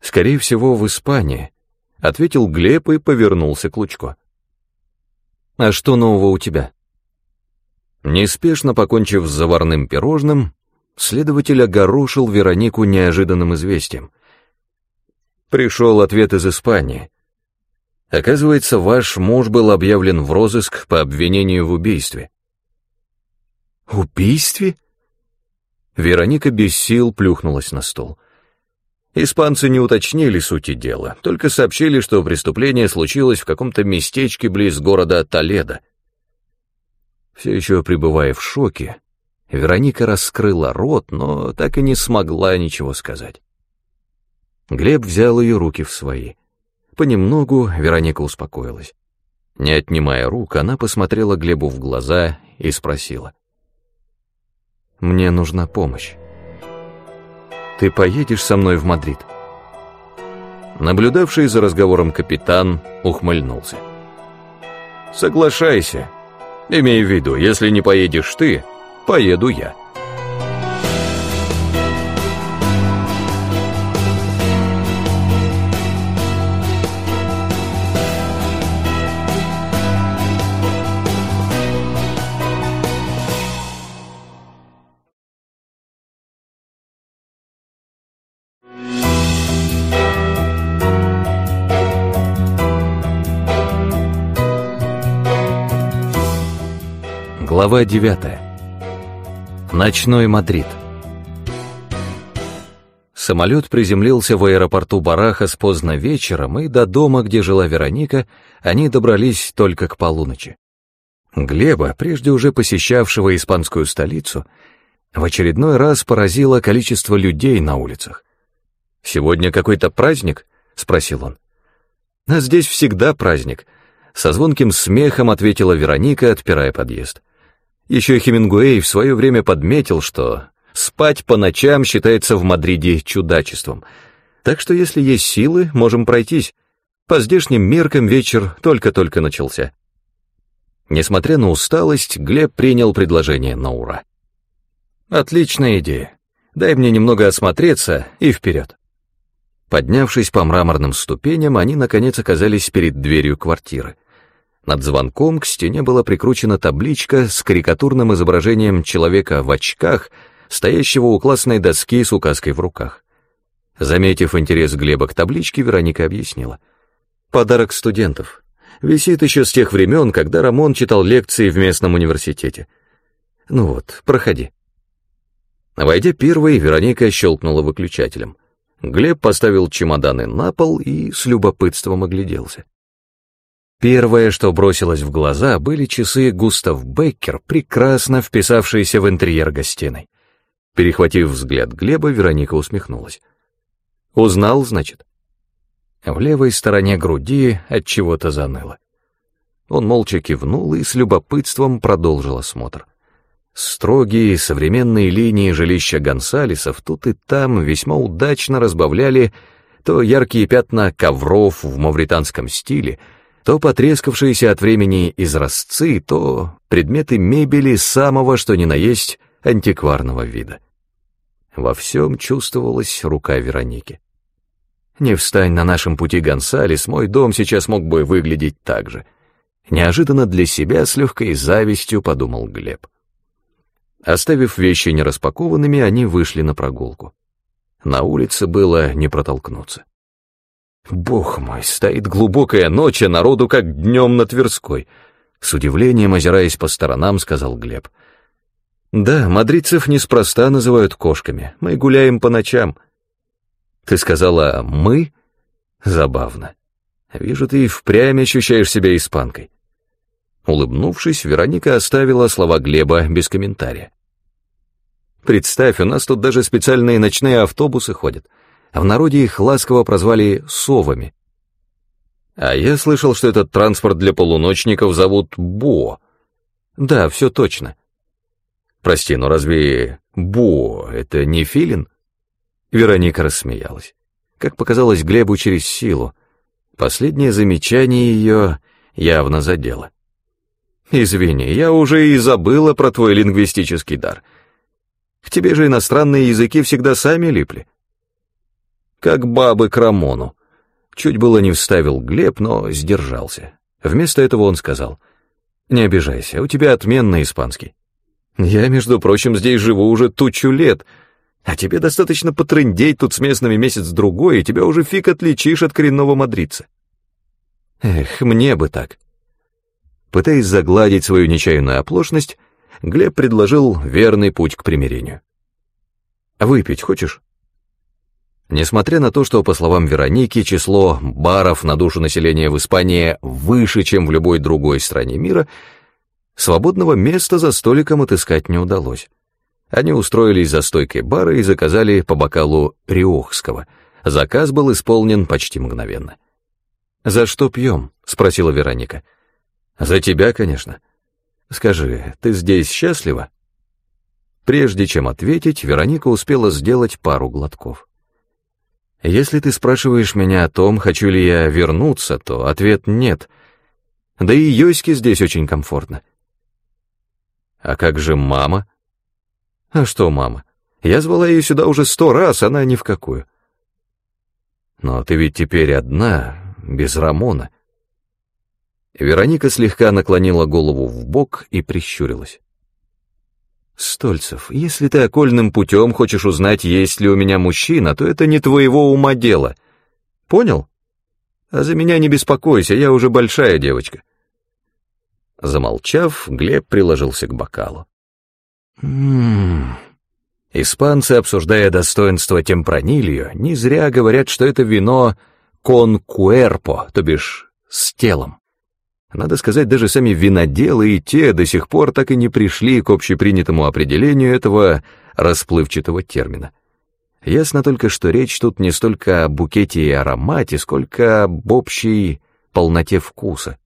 [SPEAKER 1] «Скорее всего, в Испании», — ответил Глеб и повернулся к Лучко. «А что нового у тебя?» Неспешно покончив с заварным пирожным, следователь огорошил Веронику неожиданным известием. Пришел ответ из Испании. Оказывается, ваш муж был объявлен в розыск по обвинению в убийстве.
[SPEAKER 2] Убийстве?
[SPEAKER 1] Вероника без сил плюхнулась на стол. Испанцы не уточнили сути дела, только сообщили, что преступление случилось в каком-то местечке близ города Толедо. Все еще пребывая в шоке, Вероника раскрыла рот, но так и не смогла ничего сказать. Глеб взял ее руки в свои. Понемногу Вероника успокоилась. Не отнимая рук, она посмотрела Глебу в глаза и спросила. «Мне нужна помощь. Ты поедешь со мной в Мадрид?» Наблюдавший за разговором капитан ухмыльнулся. «Соглашайся. Имей в виду, если не поедешь ты, поеду я». Глава 9. Ночной Мадрид. Самолет приземлился в аэропорту Барахас поздно вечером, и до дома, где жила Вероника, они добрались только к полуночи. Глеба, прежде уже посещавшего испанскую столицу, в очередной раз поразило количество людей на улицах. «Сегодня какой-то праздник?» — спросил он. «А здесь всегда праздник», — со звонким смехом ответила Вероника, отпирая подъезд. Еще Хемингуэй в свое время подметил, что спать по ночам считается в Мадриде чудачеством. Так что если есть силы, можем пройтись. По здешним меркам вечер только-только начался. Несмотря на усталость, Глеб принял предложение на ура. «Отличная идея. Дай мне немного осмотреться и вперед». Поднявшись по мраморным ступеням, они, наконец, оказались перед дверью квартиры. Над звонком к стене была прикручена табличка с карикатурным изображением человека в очках, стоящего у классной доски с указкой в руках. Заметив интерес Глеба к табличке, Вероника объяснила. «Подарок студентов. Висит еще с тех времен, когда Рамон читал лекции в местном университете. Ну вот, проходи». Войдя первой, Вероника щелкнула выключателем. Глеб поставил чемоданы на пол и с любопытством огляделся. Первое, что бросилось в глаза, были часы Густав Беккер, прекрасно вписавшиеся в интерьер гостиной. Перехватив взгляд Глеба, Вероника усмехнулась. «Узнал, значит?» В левой стороне груди от чего-то заныло. Он молча кивнул и с любопытством продолжил осмотр. Строгие современные линии жилища Гонсалесов тут и там весьма удачно разбавляли то яркие пятна ковров в мавританском стиле — то потрескавшиеся от времени изразцы, то предметы мебели самого что ни на есть антикварного вида. Во всем чувствовалась рука Вероники. Не встань на нашем пути, Гонсалес, мой дом сейчас мог бы выглядеть так же. Неожиданно для себя с легкой завистью подумал Глеб. Оставив вещи нераспакованными, они вышли на прогулку. На улице было не протолкнуться. Бог мой, стоит глубокая ночь, а народу как днем на Тверской. С удивлением, озираясь по сторонам, сказал Глеб. Да, мадридцев неспроста называют кошками. Мы гуляем по ночам. Ты сказала «мы»? Забавно. Вижу, ты и впрямь ощущаешь себя испанкой. Улыбнувшись, Вероника оставила слова Глеба без комментария. Представь, у нас тут даже специальные ночные автобусы ходят а в народе их ласково прозвали «совами». А я слышал, что этот транспорт для полуночников зовут «бо». Да, все точно. Прости, но разве «бо» — это не филин? Вероника рассмеялась. Как показалось Глебу через силу. Последнее замечание ее явно задело. «Извини, я уже и забыла про твой лингвистический дар. К тебе же иностранные языки всегда сами липли как бабы к Рамону. Чуть было не вставил Глеб, но сдержался. Вместо этого он сказал, «Не обижайся, у тебя отменный испанский». Я, между прочим, здесь живу уже тучу лет, а тебе достаточно потрындеть тут с местными месяц-другой, и тебя уже фиг отличишь от коренного мадридца. Эх, мне бы так. Пытаясь загладить свою нечаянную оплошность, Глеб предложил верный путь к примирению. «Выпить хочешь?» Несмотря на то, что, по словам Вероники, число баров на душу населения в Испании выше, чем в любой другой стране мира, свободного места за столиком отыскать не удалось. Они устроились за стойкой бара и заказали по бокалу риохского. Заказ был исполнен почти мгновенно. «За что пьем?» — спросила Вероника. «За тебя, конечно. Скажи, ты здесь счастлива?» Прежде чем ответить, Вероника успела сделать пару глотков. Если ты спрашиваешь меня о том, хочу ли я вернуться, то ответ нет. Да и Йоське здесь очень комфортно. А как же мама? А что мама? Я звала ее сюда уже сто раз, она ни в какую. Но ты ведь теперь одна, без Рамона. Вероника слегка наклонила голову в бок и прищурилась. «Стольцев, если ты окольным путем хочешь узнать, есть ли у меня мужчина, то это не твоего ума дело. Понял? А за меня не беспокойся, я уже большая девочка». Замолчав, Глеб приложился к бокалу. «Ммм...» Испанцы, обсуждая достоинство темпранильо, не зря говорят, что это вино «кон куэрпо», то бишь «с телом». Надо сказать, даже сами виноделы и те до сих пор так и не пришли к общепринятому определению этого расплывчатого термина. Ясно только, что речь тут не столько о букете и аромате, сколько об общей полноте вкуса.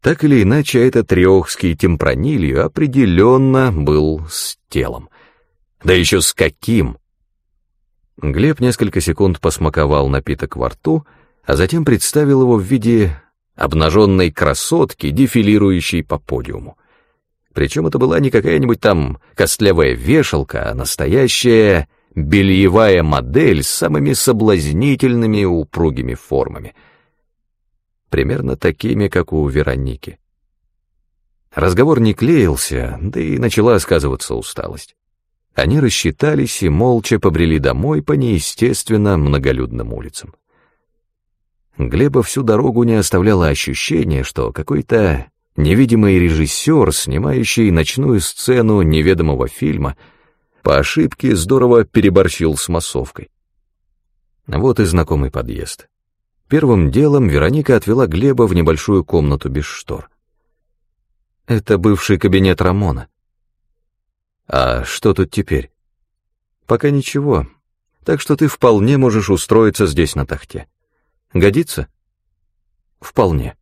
[SPEAKER 1] Так или иначе, этот риохский темпранилью определенно был с телом. Да еще с каким! Глеб несколько секунд посмаковал напиток во рту, а затем представил его в виде обнаженной красотки, дефилирующей по подиуму. Причем это была не какая-нибудь там костлявая вешалка, а настоящая бельевая модель с самыми соблазнительными упругими формами. Примерно такими, как у Вероники. Разговор не клеился, да и начала сказываться усталость. Они рассчитались и молча побрели домой по неестественно многолюдным улицам. Глеба всю дорогу не оставляло ощущение, что какой-то невидимый режиссер, снимающий ночную сцену неведомого фильма, по ошибке здорово переборщил с массовкой. Вот и знакомый подъезд. Первым делом Вероника отвела Глеба в небольшую комнату без штор. Это бывший кабинет Рамона. А что тут теперь? Пока ничего, так что ты вполне можешь устроиться здесь на тахте. Годится? Вполне.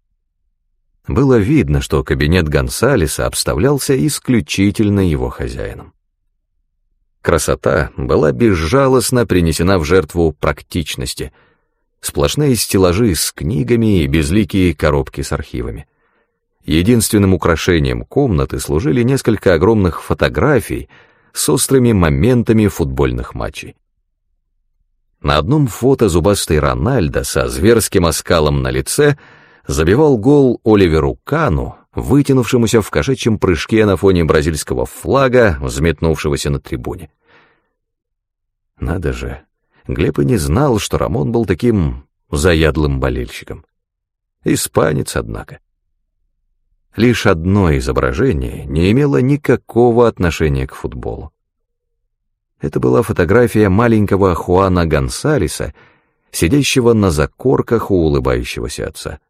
[SPEAKER 1] Было видно, что кабинет Гонсалеса обставлялся исключительно его хозяином. Красота была безжалостно принесена в жертву практичности. Сплошные стеллажи с книгами и безликие коробки с архивами. Единственным украшением комнаты служили несколько огромных фотографий с острыми моментами футбольных матчей. На одном фото зубастый Рональдо со зверским оскалом на лице забивал гол Оливеру Кану, вытянувшемуся в кошачьем прыжке на фоне бразильского флага, взметнувшегося на трибуне. Надо же, Глеб и не знал, что Рамон был таким заядлым болельщиком. Испанец, однако. Лишь одно изображение не имело никакого отношения к футболу. Это была фотография маленького Хуана Гонсалеса, сидящего на закорках у улыбающегося отца.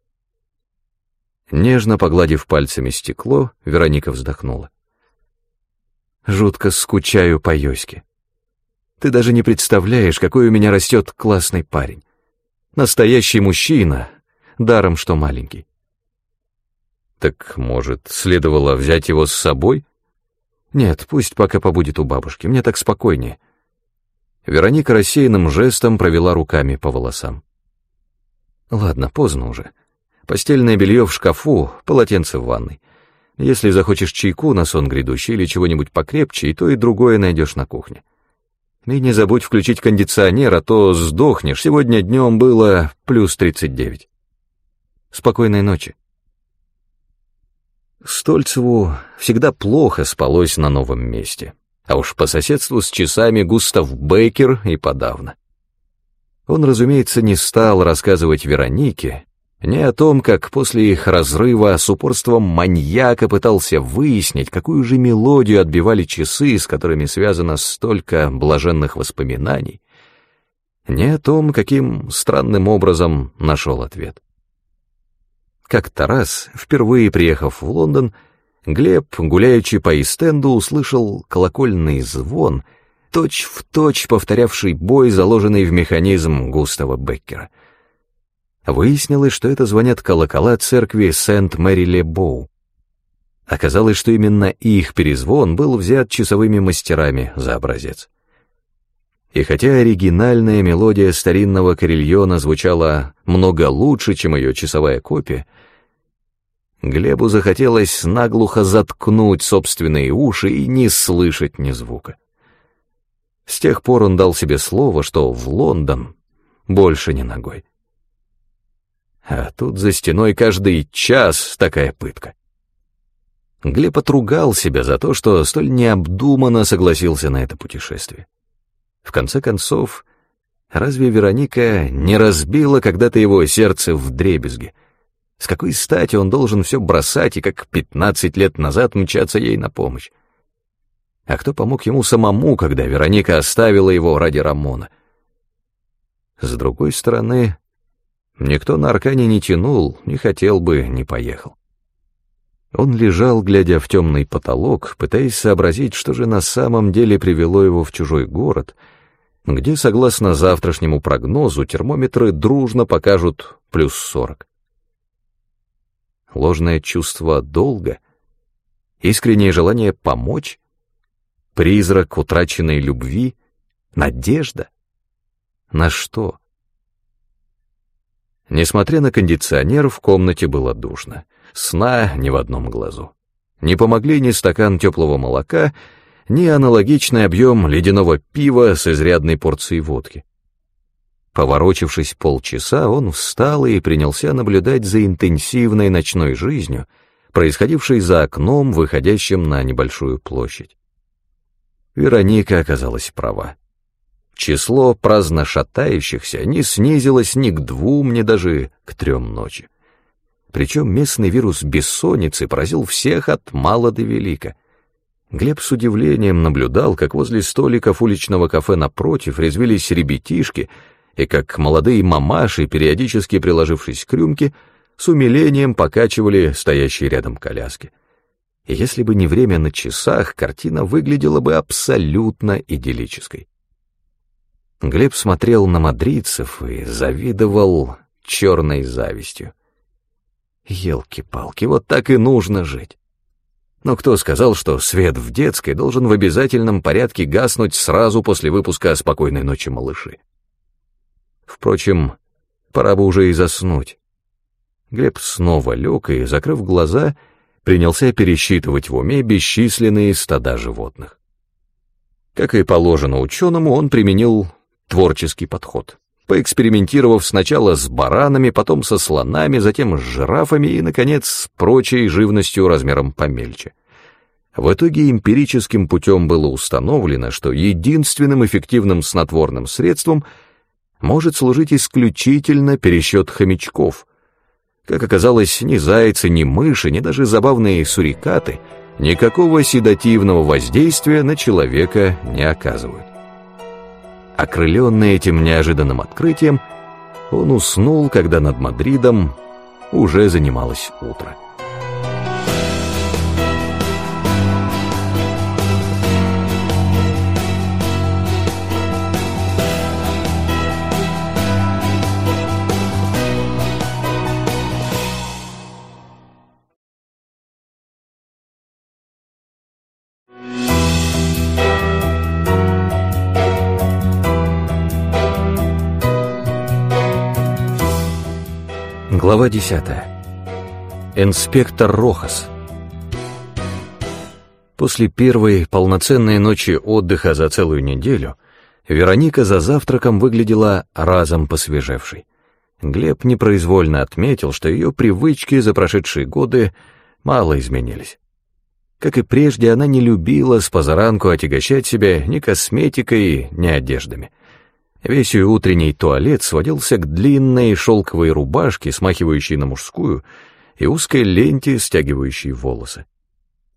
[SPEAKER 1] Нежно погладив пальцами стекло, Вероника вздохнула. «Жутко скучаю по Йоське. Ты даже не представляешь, какой у меня растет классный парень. Настоящий мужчина, даром что маленький». «Так, может, следовало взять его с собой?» Нет, пусть пока побудет у бабушки, мне так спокойнее. Вероника рассеянным жестом провела руками по волосам. Ладно, поздно уже. Постельное белье в шкафу, полотенце в ванной. Если захочешь чайку на сон грядущий или чего-нибудь покрепче, и то, и другое найдешь на кухне. И не забудь включить кондиционер, а то сдохнешь. Сегодня днем было плюс 39. Спокойной ночи. Стольцеву всегда плохо спалось на новом месте, а уж по соседству с часами Густав Бейкер и подавно. Он, разумеется, не стал рассказывать Веронике ни о том, как после их разрыва с упорством маньяка пытался выяснить, какую же мелодию отбивали часы, с которыми связано столько блаженных воспоминаний, ни о том, каким странным образом нашел ответ. Как-то раз, впервые приехав в Лондон, Глеб, гуляючи по Истенду, услышал колокольный звон, точь-в-точь точь повторявший бой, заложенный в механизм Густава Беккера. Выяснилось, что это звонят колокола церкви Сент-Мэри-Ле-Боу. Оказалось, что именно их перезвон был взят часовыми мастерами за образец. И хотя оригинальная мелодия старинного карельона звучала много лучше, чем ее часовая копия, Глебу захотелось наглухо заткнуть собственные уши и не слышать ни звука. С тех пор он дал себе слово, что в Лондон больше не ногой. А тут за стеной каждый час такая пытка. Глеб отругал себя за то, что столь необдуманно согласился на это путешествие. В конце концов, разве Вероника не разбила когда-то его сердце в дребезги? С какой стати он должен все бросать и как пятнадцать лет назад мчаться ей на помощь? А кто помог ему самому, когда Вероника оставила его ради Рамона? С другой стороны, никто на Аркане не тянул, не хотел бы, не поехал. Он лежал, глядя в темный потолок, пытаясь сообразить, что же на самом деле привело его в чужой город — где, согласно завтрашнему прогнозу, термометры дружно покажут плюс сорок. Ложное чувство долга, искреннее желание помочь, призрак утраченной любви, надежда. На что? Несмотря на кондиционер, в комнате было душно. Сна ни в одном глазу. Не помогли ни стакан теплого молока, ни аналогичный объем ледяного пива с изрядной порцией водки. Поворочившись полчаса, он встал и принялся наблюдать за интенсивной ночной жизнью, происходившей за окном, выходящим на небольшую площадь. Вероника оказалась права. Число праздно шатающихся не снизилось ни к двум, ни даже к трем ночи. Причем местный вирус бессонницы поразил всех от мала до велика — Глеб с удивлением наблюдал, как возле столиков уличного кафе напротив резвились ребятишки, и как молодые мамаши, периодически приложившись к рюмке, с умилением покачивали стоящие рядом коляски. И если бы не время на часах, картина выглядела бы абсолютно идиллической. Глеб смотрел на мадридцев и завидовал черной завистью. Елки-палки, вот так и нужно жить. Но кто сказал, что свет в детской должен в обязательном порядке гаснуть сразу после выпуска «Спокойной ночи, малыши»? Впрочем, пора бы уже и заснуть. Глеб снова лег и, закрыв глаза, принялся пересчитывать в уме бесчисленные стада животных. Как и положено ученому, он применил творческий подход, поэкспериментировав сначала с баранами, потом со слонами, затем с жирафами и, наконец, с прочей живностью размером помельче. В итоге эмпирическим путем было установлено, что единственным эффективным снотворным средством может служить исключительно пересчет хомячков. Как оказалось, ни зайцы, ни мыши, ни даже забавные сурикаты никакого седативного воздействия на человека не оказывают. Окрыленный этим неожиданным открытием, он уснул, когда над Мадридом уже занималось утро. Глава 10. Инспектор Рохас. После первой полноценной ночи отдыха за целую неделю Вероника за завтраком выглядела разом посвежевшей. Глеб непроизвольно отметил, что ее привычки за прошедшие годы мало изменились. Как и прежде, она не любила с позаранку отягощать себя ни косметикой, ни одеждами. Весь ее утренний туалет сводился к длинной шелковой рубашке, смахивающей на мужскую, и узкой ленте, стягивающей волосы.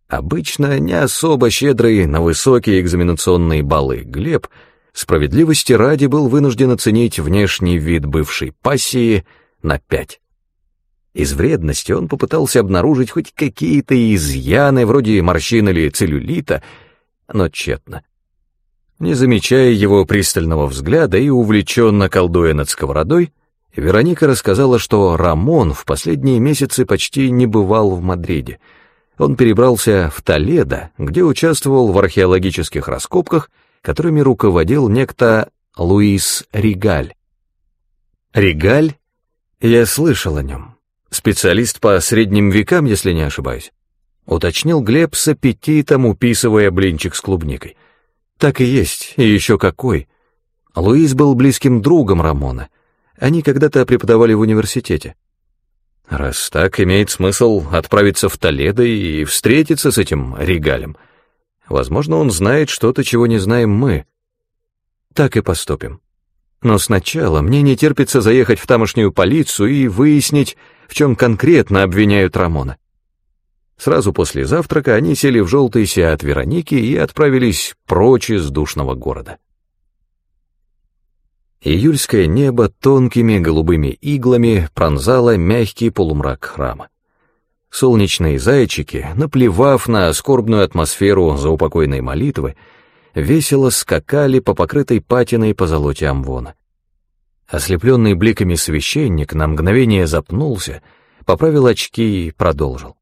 [SPEAKER 1] Обычно не особо щедрый на высокие экзаменационные баллы Глеб справедливости ради был вынужден оценить внешний вид бывшей пассии на пять. Из вредности он попытался обнаружить хоть какие-то изъяны, вроде морщин или целлюлита, но тщетно. Не замечая его пристального взгляда и увлеченно колдуя над сковородой, Вероника рассказала, что Рамон в последние месяцы почти не бывал в Мадриде. Он перебрался в Толедо, где участвовал в археологических раскопках, которыми руководил некто Луис Ригаль. Ригаль? Я слышал о нем. Специалист по средним векам, если не ошибаюсь. Уточнил Глеб с аппетитом, уписывая блинчик с клубникой. Так и есть, и еще какой. Луис был близким другом Рамона. Они когда-то преподавали в университете. Раз так, имеет смысл отправиться в Толедо и встретиться с этим регалем. Возможно, он знает что-то, чего не знаем мы. Так и поступим. Но сначала мне не терпится заехать в тамошнюю полицию и выяснить, в чем конкретно обвиняют Рамона. Сразу после завтрака они сели в желтый сиат Вероники и отправились прочь из душного города. Июльское небо тонкими голубыми иглами пронзало мягкий полумрак храма. Солнечные зайчики, наплевав на скорбную атмосферу заупокойной молитвы, весело скакали по покрытой патиной позолоте амвона. Ослепленный бликами священник на мгновение запнулся, поправил очки и продолжил.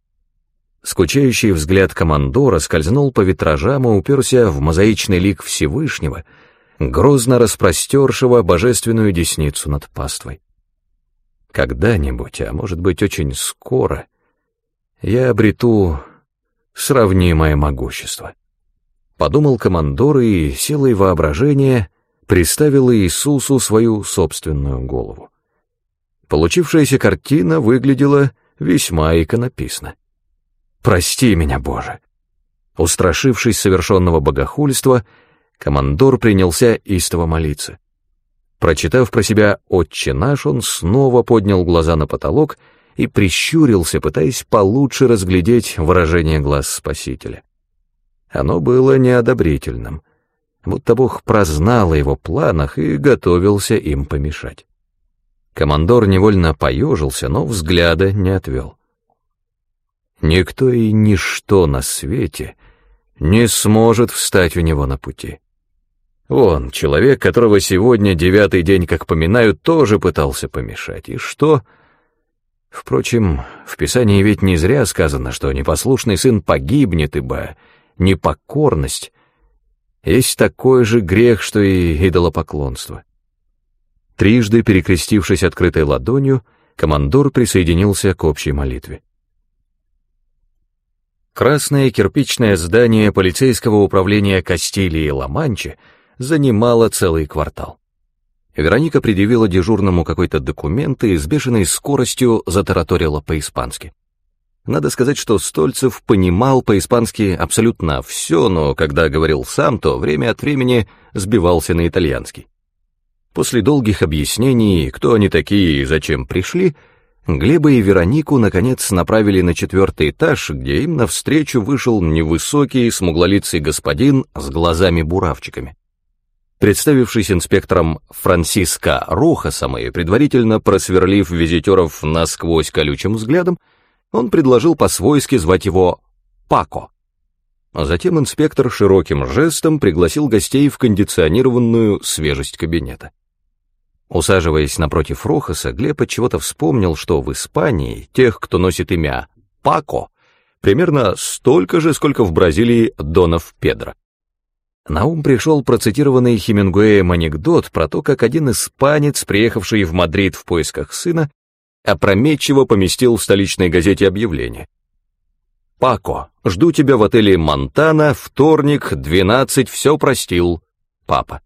[SPEAKER 1] Скучающий взгляд командора скользнул по витражам и уперся в мозаичный лик Всевышнего, грозно распростершего божественную десницу над паствой. Когда-нибудь, а может быть очень скоро, я обрету сравнимое могущество. Подумал командор и силой воображения приставил Иисусу свою собственную голову. Получившаяся картина выглядела весьма иконописно. «Прости меня, Боже!» Устрашившись совершенного богохульства, командор принялся истово молиться. Прочитав про себя «Отче наш», он снова поднял глаза на потолок и прищурился, пытаясь получше разглядеть выражение глаз Спасителя. Оно было неодобрительным — будто Бог прознал о его планах и готовился им помешать. Командор невольно поежился, но взгляда не отвел. Никто и ничто на свете не сможет встать у него на пути. Он, человек, которого сегодня девятый день, как поминают, тоже пытался помешать. И что? Впрочем, в Писании ведь не зря сказано, что непослушный сын погибнет, ибо непокорность есть такой же грех, что и идолопоклонство. Трижды перекрестившись открытой ладонью, командор присоединился к общей молитве. Красное кирпичное здание полицейского управления Кастилии и Ла-Манчи занимало целый квартал. Вероника предъявила дежурному какой-то документ и с бешеной скоростью затараторила по-испански. Надо сказать, что Стольцев понимал по-испански абсолютно все, но когда говорил сам, то время от времени сбивался на итальянский. После долгих объяснений, кто они такие и зачем пришли, Глеба и Веронику, наконец, направили на четвертый этаж, где им навстречу вышел невысокий, смуглолицый господин с глазами-буравчиками. Представившись инспектором Франсиско Рохасом и предварительно просверлив визитеров насквозь колючим взглядом, он предложил по-свойски звать его Пако. А затем инспектор широким жестом пригласил гостей в кондиционированную свежесть кабинета. Усаживаясь напротив Рохаса, Глеб от чего-то вспомнил, что в Испании тех, кто носит имя Пако, примерно столько же, сколько в Бразилии Донов Педро. На ум пришел процитированный Хемингуэем анекдот про то, как один испанец, приехавший в Мадрид в поисках сына, опрометчиво поместил в столичной газете объявление. «Пако, жду тебя в отеле «Монтана», вторник, 12, все простил. Папа».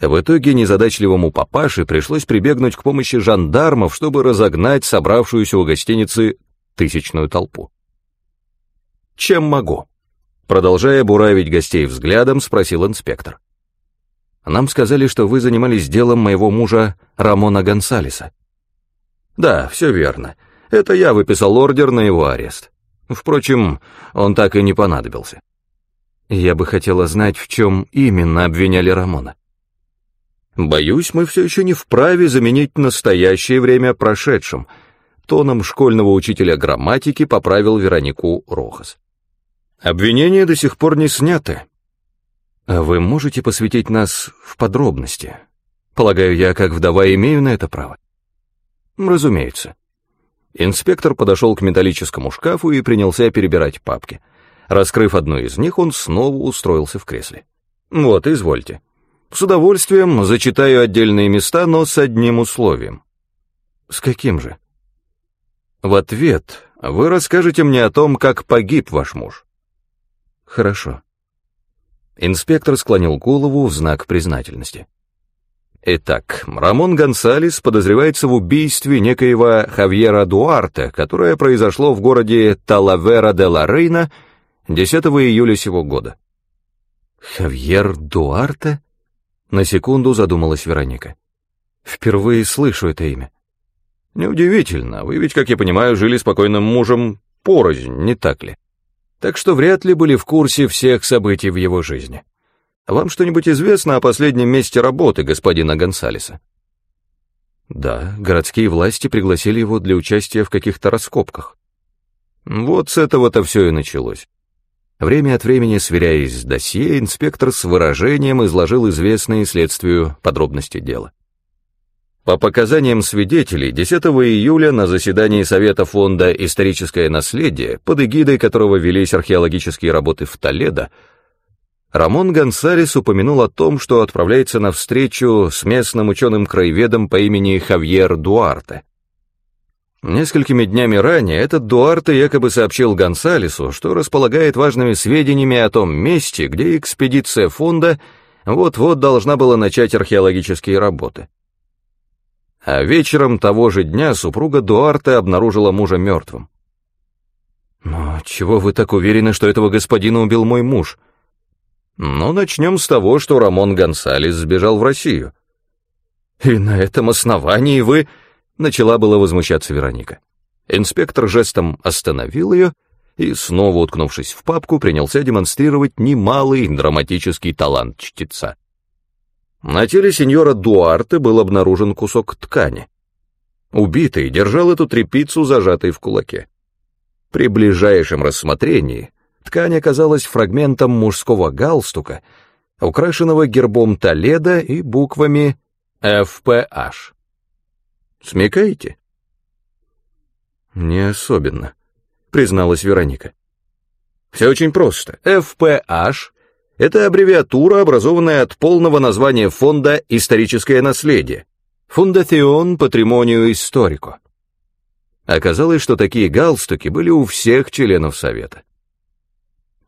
[SPEAKER 1] В итоге незадачливому папаше пришлось прибегнуть к помощи жандармов, чтобы разогнать собравшуюся у гостиницы тысячную толпу. Чем могу?» Продолжая буравить гостей взглядом, спросил инспектор. «Нам сказали, что вы занимались делом моего мужа Рамона Гонсалеса». «Да, все верно. Это я выписал ордер на его арест. Впрочем, он так и не понадобился». «Я бы хотела знать, в чем именно обвиняли Рамона». Боюсь, мы все еще не вправе заменить настоящее время прошедшим. Тоном школьного учителя грамматики поправил Веронику Рохас. Обвинения до сих пор не сняты. А вы можете посвятить нас в подробности? Полагаю, я, как вдова, имею на это право. Разумеется. Инспектор подошел к металлическому шкафу и принялся перебирать папки. Раскрыв одну из них, он снова устроился в кресле. Вот, извольте. С удовольствием зачитаю отдельные места, но с одним условием. С каким же? В ответ вы расскажете мне о том, как погиб ваш муж. Хорошо. Инспектор склонил голову в знак признательности. Итак, Рамон Гонсалес подозревается в убийстве некоего Хавьера Дуарте, которое произошло в городе Талавера де ла Рейна 10 июля сего года. Хавьер Дуарте? На секунду задумалась Вероника. Впервые слышу это имя. Неудивительно, вы ведь, как я понимаю, жили спокойным мужем порознь, не так ли? Так что вряд ли были в курсе всех событий в его жизни. Вам что-нибудь известно о последнем месте работы господина Гонсалеса? Да, городские власти пригласили его для участия в каких-то раскопках. Вот с этого-то все и началось. Время от времени, сверяясь с досье, инспектор с выражением изложил известные следствию подробности дела. По показаниям свидетелей, 10 июля на заседании Совета фонда «Историческое наследие», под эгидой которого велись археологические работы в Толедо, Рамон Гонсалес упомянул о том, что отправляется на встречу с местным ученым-краеведом по имени Хавьер Дуарте. Несколькими днями ранее этот Дуарте якобы сообщил Гонсалесу, что располагает важными сведениями о том месте, где экспедиция фонда вот-вот должна была начать археологические работы. А вечером того же дня супруга Дуарте обнаружила мужа мертвым. «Но чего вы так уверены, что этого господина убил мой муж?» «Ну, начнем с того, что Рамон Гонсалес сбежал в Россию». «И на этом основании вы...» Начала было возмущаться Вероника. Инспектор жестом остановил ее и, снова уткнувшись в папку, принялся демонстрировать немалый драматический талант чтеца. На теле сеньора Дуарте был обнаружен кусок ткани. Убитый держал эту трепицу, зажатой в кулаке. При ближайшем рассмотрении ткань оказалась фрагментом мужского галстука, украшенного гербом Толедо и буквами «ФПH». Смекаете? Не особенно, призналась Вероника. Все очень просто. FPH — это аббревиатура, образованная от полного названия фонда «Историческое наследие» — Фундацион Патримонию Историко. Оказалось, что такие галстуки были у всех членов Совета.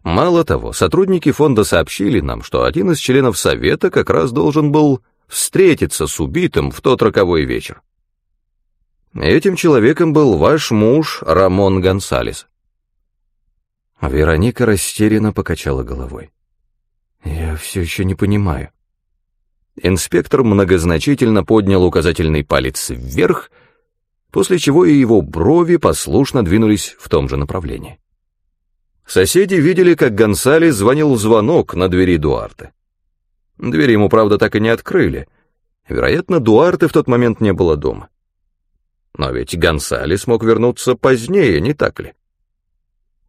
[SPEAKER 1] Мало того, сотрудники фонда сообщили нам, что один из членов Совета как раз должен был встретиться с убитым в тот роковой вечер. Этим человеком был ваш муж Рамон Гонсалес. Вероника растерянно покачала головой. Я все еще не понимаю. Инспектор многозначительно поднял указательный палец вверх, после чего и его брови послушно двинулись в том же направлении. Соседи видели, как Гонсалес звонил звонок на двери Дуарте. Дверь ему, правда, так и не открыли. Вероятно, Дуарте в тот момент не было дома. Но ведь Гонсалес мог вернуться позднее, не так ли?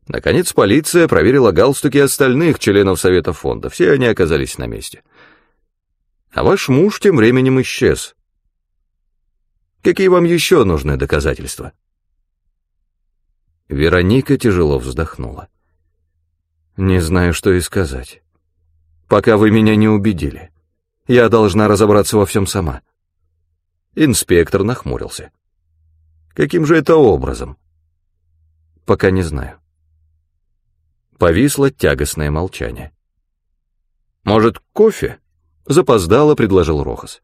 [SPEAKER 1] Наконец полиция проверила галстуки остальных членов Совета фонда, все они оказались на месте. А ваш муж тем временем исчез. Какие вам еще нужны доказательства? Вероника тяжело вздохнула. Не знаю, что и сказать. Пока вы меня не убедили. Я должна разобраться во всем сама. Инспектор нахмурился. Каким же это образом? Пока не знаю. Повисло тягостное молчание. Может, кофе? Запоздало, предложил Рохас.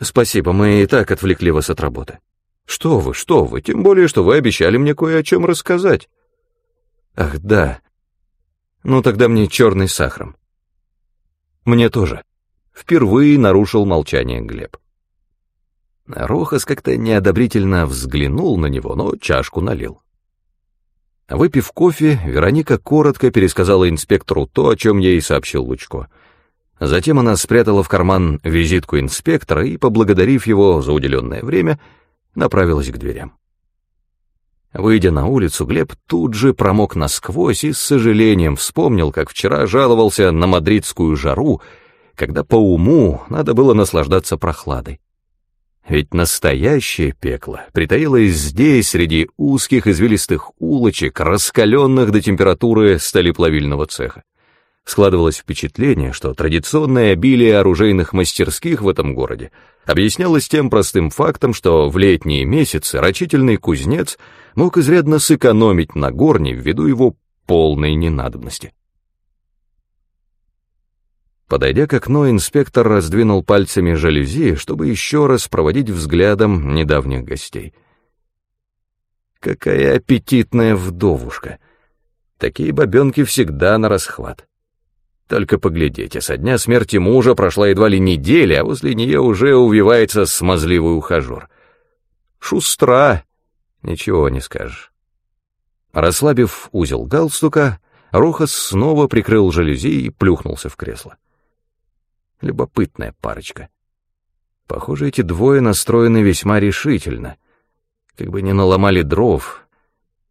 [SPEAKER 1] Спасибо, мы и так отвлекли вас от работы. Что вы, что вы, тем более, что вы обещали мне кое о чем рассказать. Ах, да. Ну, тогда мне черный сахаром. Мне тоже. Впервые нарушил молчание Глеб. Рохас как-то неодобрительно взглянул на него, но чашку налил. Выпив кофе, Вероника коротко пересказала инспектору то, о чем ей сообщил Лучко. Затем она спрятала в карман визитку инспектора и, поблагодарив его за уделенное время, направилась к дверям. Выйдя на улицу, Глеб тут же промок насквозь и с сожалением вспомнил, как вчера жаловался на мадридскую жару, когда по уму надо было наслаждаться прохладой. Ведь настоящее пекло притаилось здесь, среди узких извилистых улочек, раскаленных до температуры сталеплавильного цеха. Складывалось впечатление, что традиционное обилие оружейных мастерских в этом городе объяснялось тем простым фактом, что в летние месяцы рачительный кузнец мог изрядно сэкономить на горне ввиду его полной ненадобности. Подойдя к окну, инспектор раздвинул пальцами жалюзи, чтобы еще раз проводить взглядом недавних гостей. Какая аппетитная вдовушка! Такие бабенки всегда на расхват. Только поглядите, со дня смерти мужа прошла едва ли неделя, а возле нее уже увивается смазливый ухажер. Шустра, ничего не скажешь. Расслабив узел галстука, Рохас снова прикрыл жалюзи и плюхнулся в кресло. Любопытная парочка. Похоже, эти двое настроены весьма решительно, как бы не наломали дров,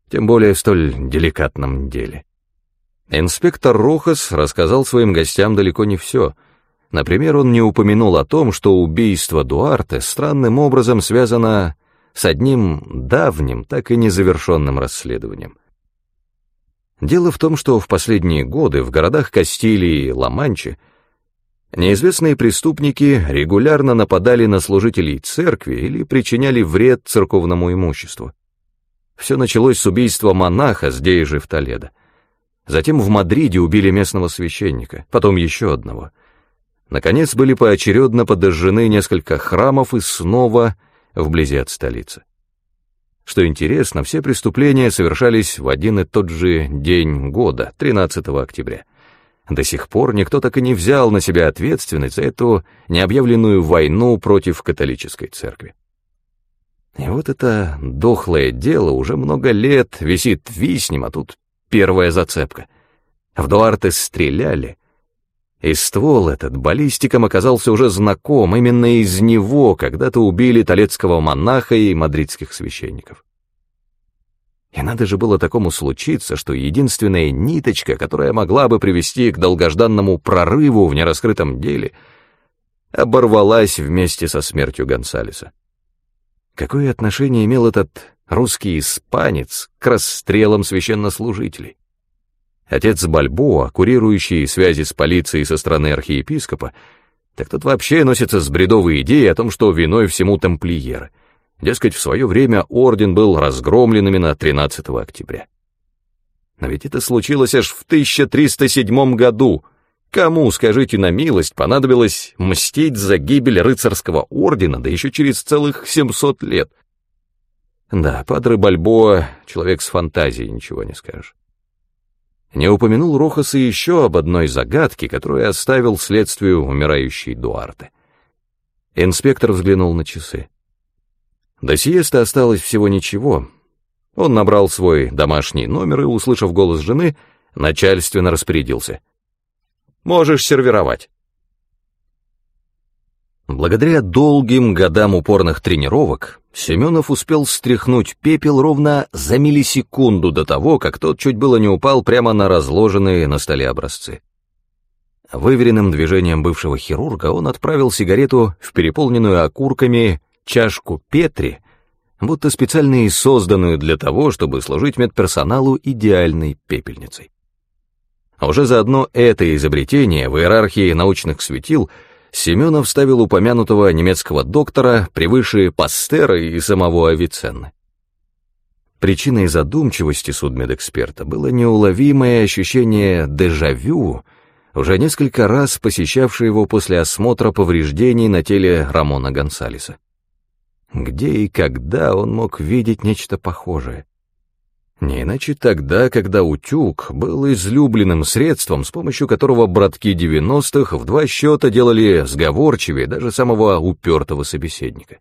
[SPEAKER 1] тем более в столь деликатном деле. Инспектор Рохас рассказал своим гостям далеко не все. Например, он не упомянул о том, что убийство Дуарте странным образом связано с одним давним, так и незавершенным расследованием. Дело в том, что в последние годы в городах Кастилии и Ла-Манчи Неизвестные преступники регулярно нападали на служителей церкви или причиняли вред церковному имуществу. Все началось с убийства монаха здесь же в Толедо. Затем в Мадриде убили местного священника, потом еще одного. Наконец были поочередно подожжены несколько храмов и снова вблизи от столицы. Что интересно, все преступления совершались в один и тот же день года, 13 октября. До сих пор никто так и не взял на себя ответственность за эту необъявленную войну против католической церкви. И вот это дохлое дело уже много лет висит виснем, а тут первая зацепка. В Дуарте стреляли, и ствол этот баллистиком оказался уже знаком, именно из него когда-то убили толецкого монаха и мадридских священников. И надо же было такому случиться, что единственная ниточка, которая могла бы привести к долгожданному прорыву в нераскрытом деле, оборвалась вместе со смертью Гонсалеса. Какое отношение имел этот русский испанец к расстрелам священнослужителей? Отец Бальбоа, курирующий связи с полицией со стороны архиепископа, так тот вообще носится с бредовой идеей о том, что виной всему тамплиеры — Дескать, в свое время орден был разгромлен именно 13 октября. Но ведь это случилось аж в 1307 году. Кому, скажите на милость, понадобилось мстить за гибель рыцарского ордена, да еще через целых 700 лет? Да, Падре Бальбоа — человек с фантазией, ничего не скажешь. Не упомянул Рохас и еще об одной загадке, которую оставил следствию умирающий Дуарте. Инспектор взглянул на часы. До сиеста осталось всего ничего. Он набрал свой домашний номер и, услышав голос жены, начальственно распорядился. «Можешь сервировать». Благодаря долгим годам упорных тренировок Семенов успел стряхнуть пепел ровно за миллисекунду до того, как тот чуть было не упал прямо на разложенные на столе образцы. Выверенным движением бывшего хирурга он отправил сигарету в переполненную окурками чашку Петри, будто специально и созданную для того, чтобы служить медперсоналу идеальной пепельницей. А уже заодно это изобретение в иерархии научных светил Семенов ставил упомянутого немецкого доктора превыше Пастера и самого Авиценны. Причиной задумчивости судмедэксперта было неуловимое ощущение дежавю, уже несколько раз посещавшее его после осмотра повреждений на теле Рамона Гонсалеса. Где и когда он мог видеть нечто похожее? Не иначе тогда, когда утюг был излюбленным средством, с помощью которого братки девяностых в два счета делали сговорчивее даже самого упертого собеседника.